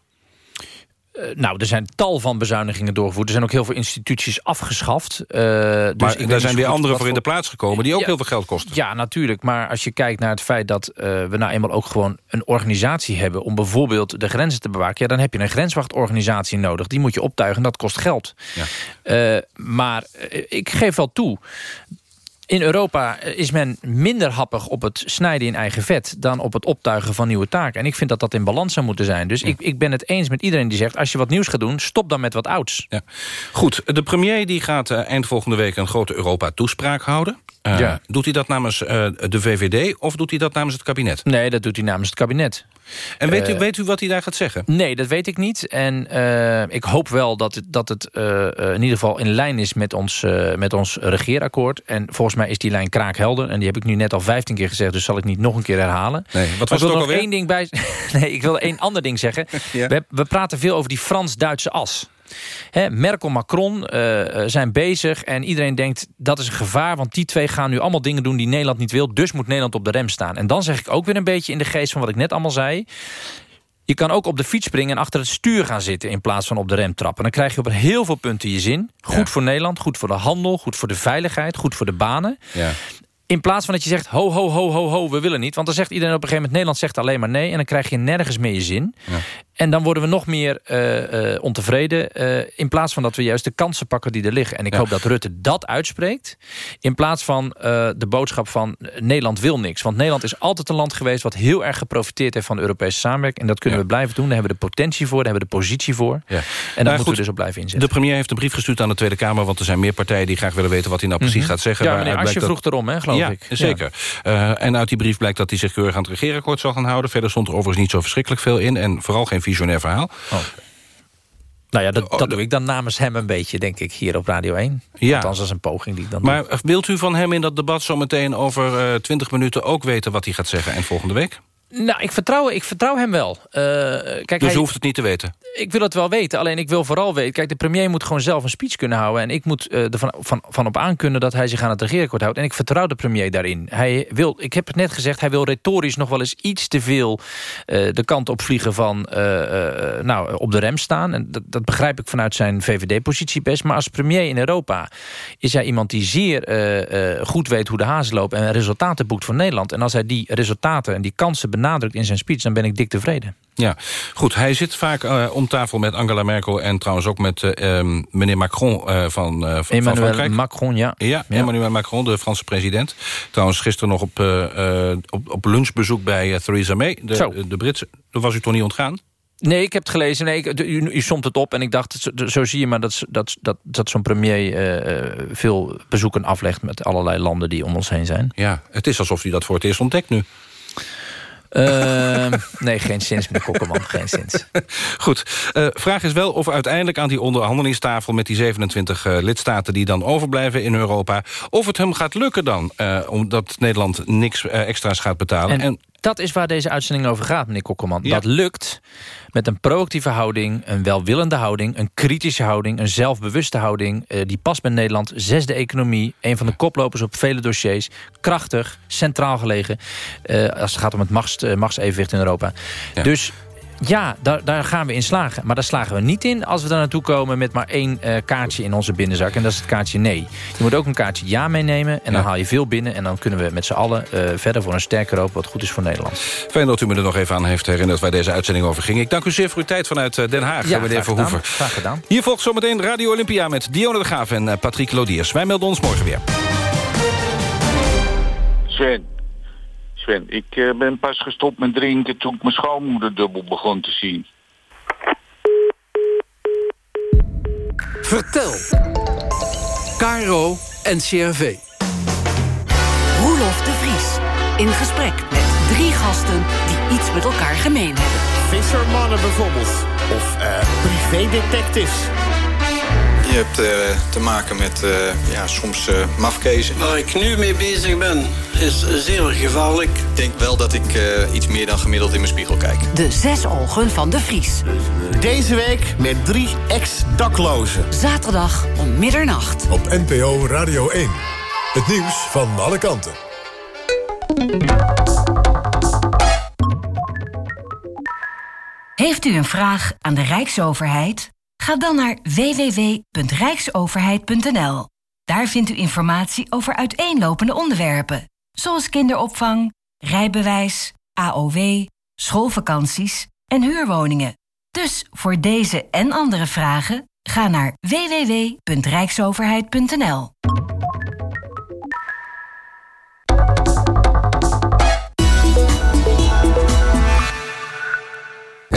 Eh, nou, er zijn tal van bezuinigingen doorgevoerd. Er zijn ook heel veel instituties afgeschaft. Dus maar weet daar zijn weer andere voor in de plaats gekomen... die ook Ja. heel veel geld kosten. Ja, natuurlijk. Maar als je kijkt naar het feit dat eh, we nou eenmaal ook gewoon een organisatie hebben... om bijvoorbeeld de grenzen te bewaken... Ja, dan heb je een grenswachtorganisatie nodig. Die moet je optuigen, dat kost geld. Eh, maar ik geef wel toe... In Europa is men minder happig op het snijden in eigen vet... dan op het optuigen van nieuwe taken. En ik vind dat dat in balans zou moeten zijn. Dus ik, ik ben het eens met iedereen die zegt... als je wat nieuws gaat doen, stop dan met wat ouds. Ja. Goed, de premier die gaat eh, eind volgende week een grote Europa-toespraak houden. Eh, Ja. Doet hij dat namens eh, de VVD of doet hij dat namens het kabinet? Nee, dat doet hij namens het kabinet. En weet, u, Eh, weet u wat hij daar gaat zeggen? Nee, dat weet ik niet. En ik hoop wel dat het, dat het in ieder geval in lijn is met ons, met ons regeerakkoord. En volgens mij is die lijn kraakhelder. En die heb ik nu net al 15 keer gezegd, dus zal ik niet nog een keer herhalen. Nee, wat Maar was ik het wil nog één ding bij. Nee, ik wil één ander ding zeggen. Ja. We, we praten veel over die Frans-Duitse as. Hè, Merkel, Macron eh, eh, zijn bezig en iedereen denkt dat is een gevaar... want die twee gaan nu allemaal dingen doen die Nederland niet wil... dus moet Nederland op de rem staan. En dan zeg ik ook weer een beetje in de geest van wat ik net allemaal zei... Je kan ook op de fiets springen en achter het stuur gaan zitten... in plaats van op de rem trappen. Dan krijg je op heel veel punten je zin. Goed voor Nederland, goed voor de handel, goed voor de veiligheid... goed voor de banen. Ja. In plaats van dat je zegt, ho, ho, ho, ho, ho, we willen niet. Want dan zegt iedereen op een gegeven moment... Nederland zegt alleen maar nee en dan krijg je nergens meer je zin. En dan worden we nog meer eh, eh, ontevreden... eh, in plaats van dat we juist de kansen pakken die er liggen. En ik hoop dat Rutte dat uitspreekt... in plaats van de boodschap van Nederland wil niks. Want Nederland is altijd een land geweest... wat heel erg geprofiteerd heeft van de Europese samenwerking. En dat kunnen we blijven doen. Daar hebben we de potentie voor, daar hebben we de positie voor. En daar Nou, moeten goed, we dus op blijven inzetten. De premier heeft een brief gestuurd aan de Tweede Kamer... want er zijn meer partijen die graag willen weten wat hij nou precies Mhm. gaat zeggen. Ja, meneer Asje blijkt vroeg erom, hè, geloof ja, ik. zeker. En uit die brief blijkt dat hij zich keurig aan het regeerakkoord zal gaan houden. Verder stond er overigens niet zo verschrikkelijk veel in... en vooral geen visionair verhaal. Nou ja, dat, dat doe ik dan namens hem een beetje, denk ik, hier op Radio 1. Ja. Althans, als een poging die ik dan doe. Maar wilt u van hem in dat debat zometeen over eh, 20 minuten... ook weten wat hij gaat zeggen en volgende week? Nou, ik vertrouw, ik vertrouw hem wel. Eh, kijk, dus hij, u hoeft het niet te weten? Ik wil het wel weten, alleen ik wil vooral weten... Kijk, de premier moet gewoon zelf een speech kunnen houden... en ik moet eh, ervan van, van op aankunnen dat hij zich aan het regeerakkoord houdt. En ik vertrouw de premier daarin. Hij wil, ik heb het net gezegd, hij wil retorisch nog wel eens iets te veel... eh, de kant op vliegen van nou, op de rem staan. En dat, dat begrijp ik vanuit zijn VVD-positie best. Maar als premier in Europa is hij iemand die zeer goed weet hoe de hazen lopen... en resultaten boekt voor Nederland. En als hij die resultaten en die kansen benadrukt in zijn speech... dan ben ik dik tevreden. Ja, goed. Hij zit vaak eh, om tafel met Angela Merkel... en trouwens ook met eh, ehm, meneer Macron eh, van, van Emmanuel. Macron, ja. Ja, Emmanuel Macron, de Franse president. Trouwens, gisteren nog op, op, op lunchbezoek bij Theresa May, Zo. de, de Britse. Dat was u toch niet ontgaan? Nee, ik heb het gelezen. Nee, ik, u, u somt het op en ik dacht, zo, zo zie je maar dat, dat, dat, dat zo'n premier veel bezoeken aflegt met allerlei landen die om ons heen zijn. Ja, het is alsof hij dat voor het eerst ontdekt nu. Ehm, nee, geen sinds, meneer Kokkerman, geen sinds. Goed, eh, vraag is wel of uiteindelijk aan die onderhandelingstafel... met die 27 eh, lidstaten die dan overblijven in Europa... of het hem gaat lukken dan, eh, omdat Nederland niks extra's gaat betalen. En, dat is waar deze uitzending over gaat, meneer Kokkerman. Ja. Dat lukt met een proactieve houding, een welwillende houding... een kritische houding, een zelfbewuste houding. eh, die past bij Nederland, zesde economie... een van de koplopers op vele dossiers. Krachtig, centraal gelegen... eh, als het gaat om het machts, eh, machtsevenwicht in Europa. Dus ja, daar, daar gaan we in slagen. Maar daar slagen we niet in als we daar naartoe komen... met maar één eh, kaartje in onze binnenzak. En dat is het kaartje nee. Je moet ook een kaartje ja meenemen. En dan Ja. haal je veel binnen. En dan kunnen we met z'n allen eh, verder voor een sterker Europa... wat goed is voor Nederland. Fijn dat u me er nog even aan heeft herinnerd waar deze uitzending over ging. Ik dank u zeer voor uw tijd vanuit eh, Den Haag, Ja, meneer graag gedaan. Verhoeven. Graag gedaan. Hier volgt zometeen Radio Olympia met Dionne de Graaf en Patrick Lodiers. Wij melden ons morgen weer. Sven, Sven, ik eh, ben pas gestopt met drinken toen ik mijn schoonmoeder dubbel begon te zien. Vertel. Caro en CRV. Roelof de Vries. In gesprek met drie gasten die iets met elkaar gemeen hebben. Vissermannen bijvoorbeeld. Of eh privédetectives. Je hebt eh, te maken met eh, ja, soms eh mafkezen. Waar ik nu mee bezig ben, is zeer gevaarlijk. Ik denk wel dat ik eh, iets meer dan gemiddeld in mijn spiegel kijk. De zes ogen van de Vries. Deze week met drie ex-daklozen. Zaterdag om middernacht. Op NPO Radio 1. Het nieuws van alle kanten. Heeft u een vraag aan de Rijksoverheid? Ga dan naar www.rijksoverheid.nl. Daar vindt u informatie over uiteenlopende onderwerpen, zoals kinderopvang, rijbewijs, AOW, schoolvakanties en huurwoningen. Dus voor deze en andere vragen ga naar www.rijksoverheid.nl.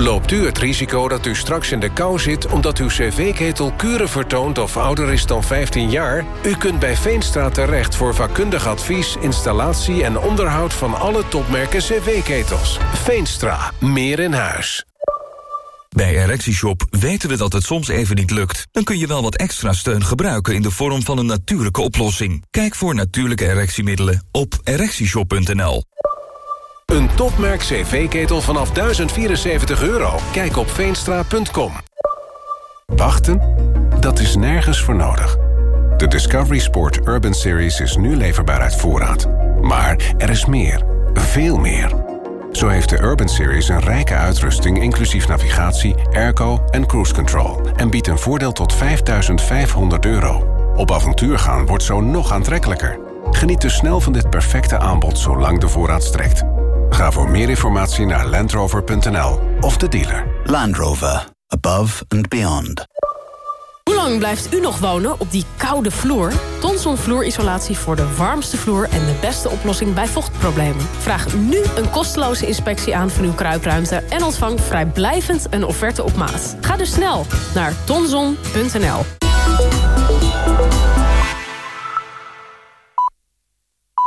Loopt u het risico dat u straks in de kou zit... omdat uw cv-ketel kuren vertoont of ouder is dan 15 jaar? U kunt bij Veenstra terecht voor vakkundig advies... installatie en onderhoud van alle topmerken cv-ketels. Veenstra, meer in huis. Bij ErectieShop weten we dat het soms even niet lukt. Dan kun je wel wat extra steun gebruiken in de vorm van een natuurlijke oplossing. Kijk voor natuurlijke erectiemiddelen op ErectieShop.nl. Een topmerk cv-ketel vanaf 1074 euro. Kijk op veenstra.com. Wachten? Dat is nergens voor nodig. De Discovery Sport Urban Series is nu leverbaar uit voorraad. Maar er is meer. Veel meer. Zo heeft de Urban Series een rijke uitrusting... inclusief navigatie, airco en cruise control... en biedt een voordeel tot 5500 euro. Op avontuur gaan wordt zo nog aantrekkelijker. Geniet dus snel van dit perfecte aanbod zolang de voorraad strekt. Ga voor meer informatie naar landrover.nl of de dealer. Land Rover. Above and beyond. Hoe lang blijft u nog wonen op die koude vloer? Tonson vloerisolatie voor de warmste vloer en de beste oplossing bij vochtproblemen. Vraag nu een kosteloze inspectie aan van uw kruipruimte... en ontvang vrijblijvend een offerte op maat. Ga dus snel naar tonson.nl.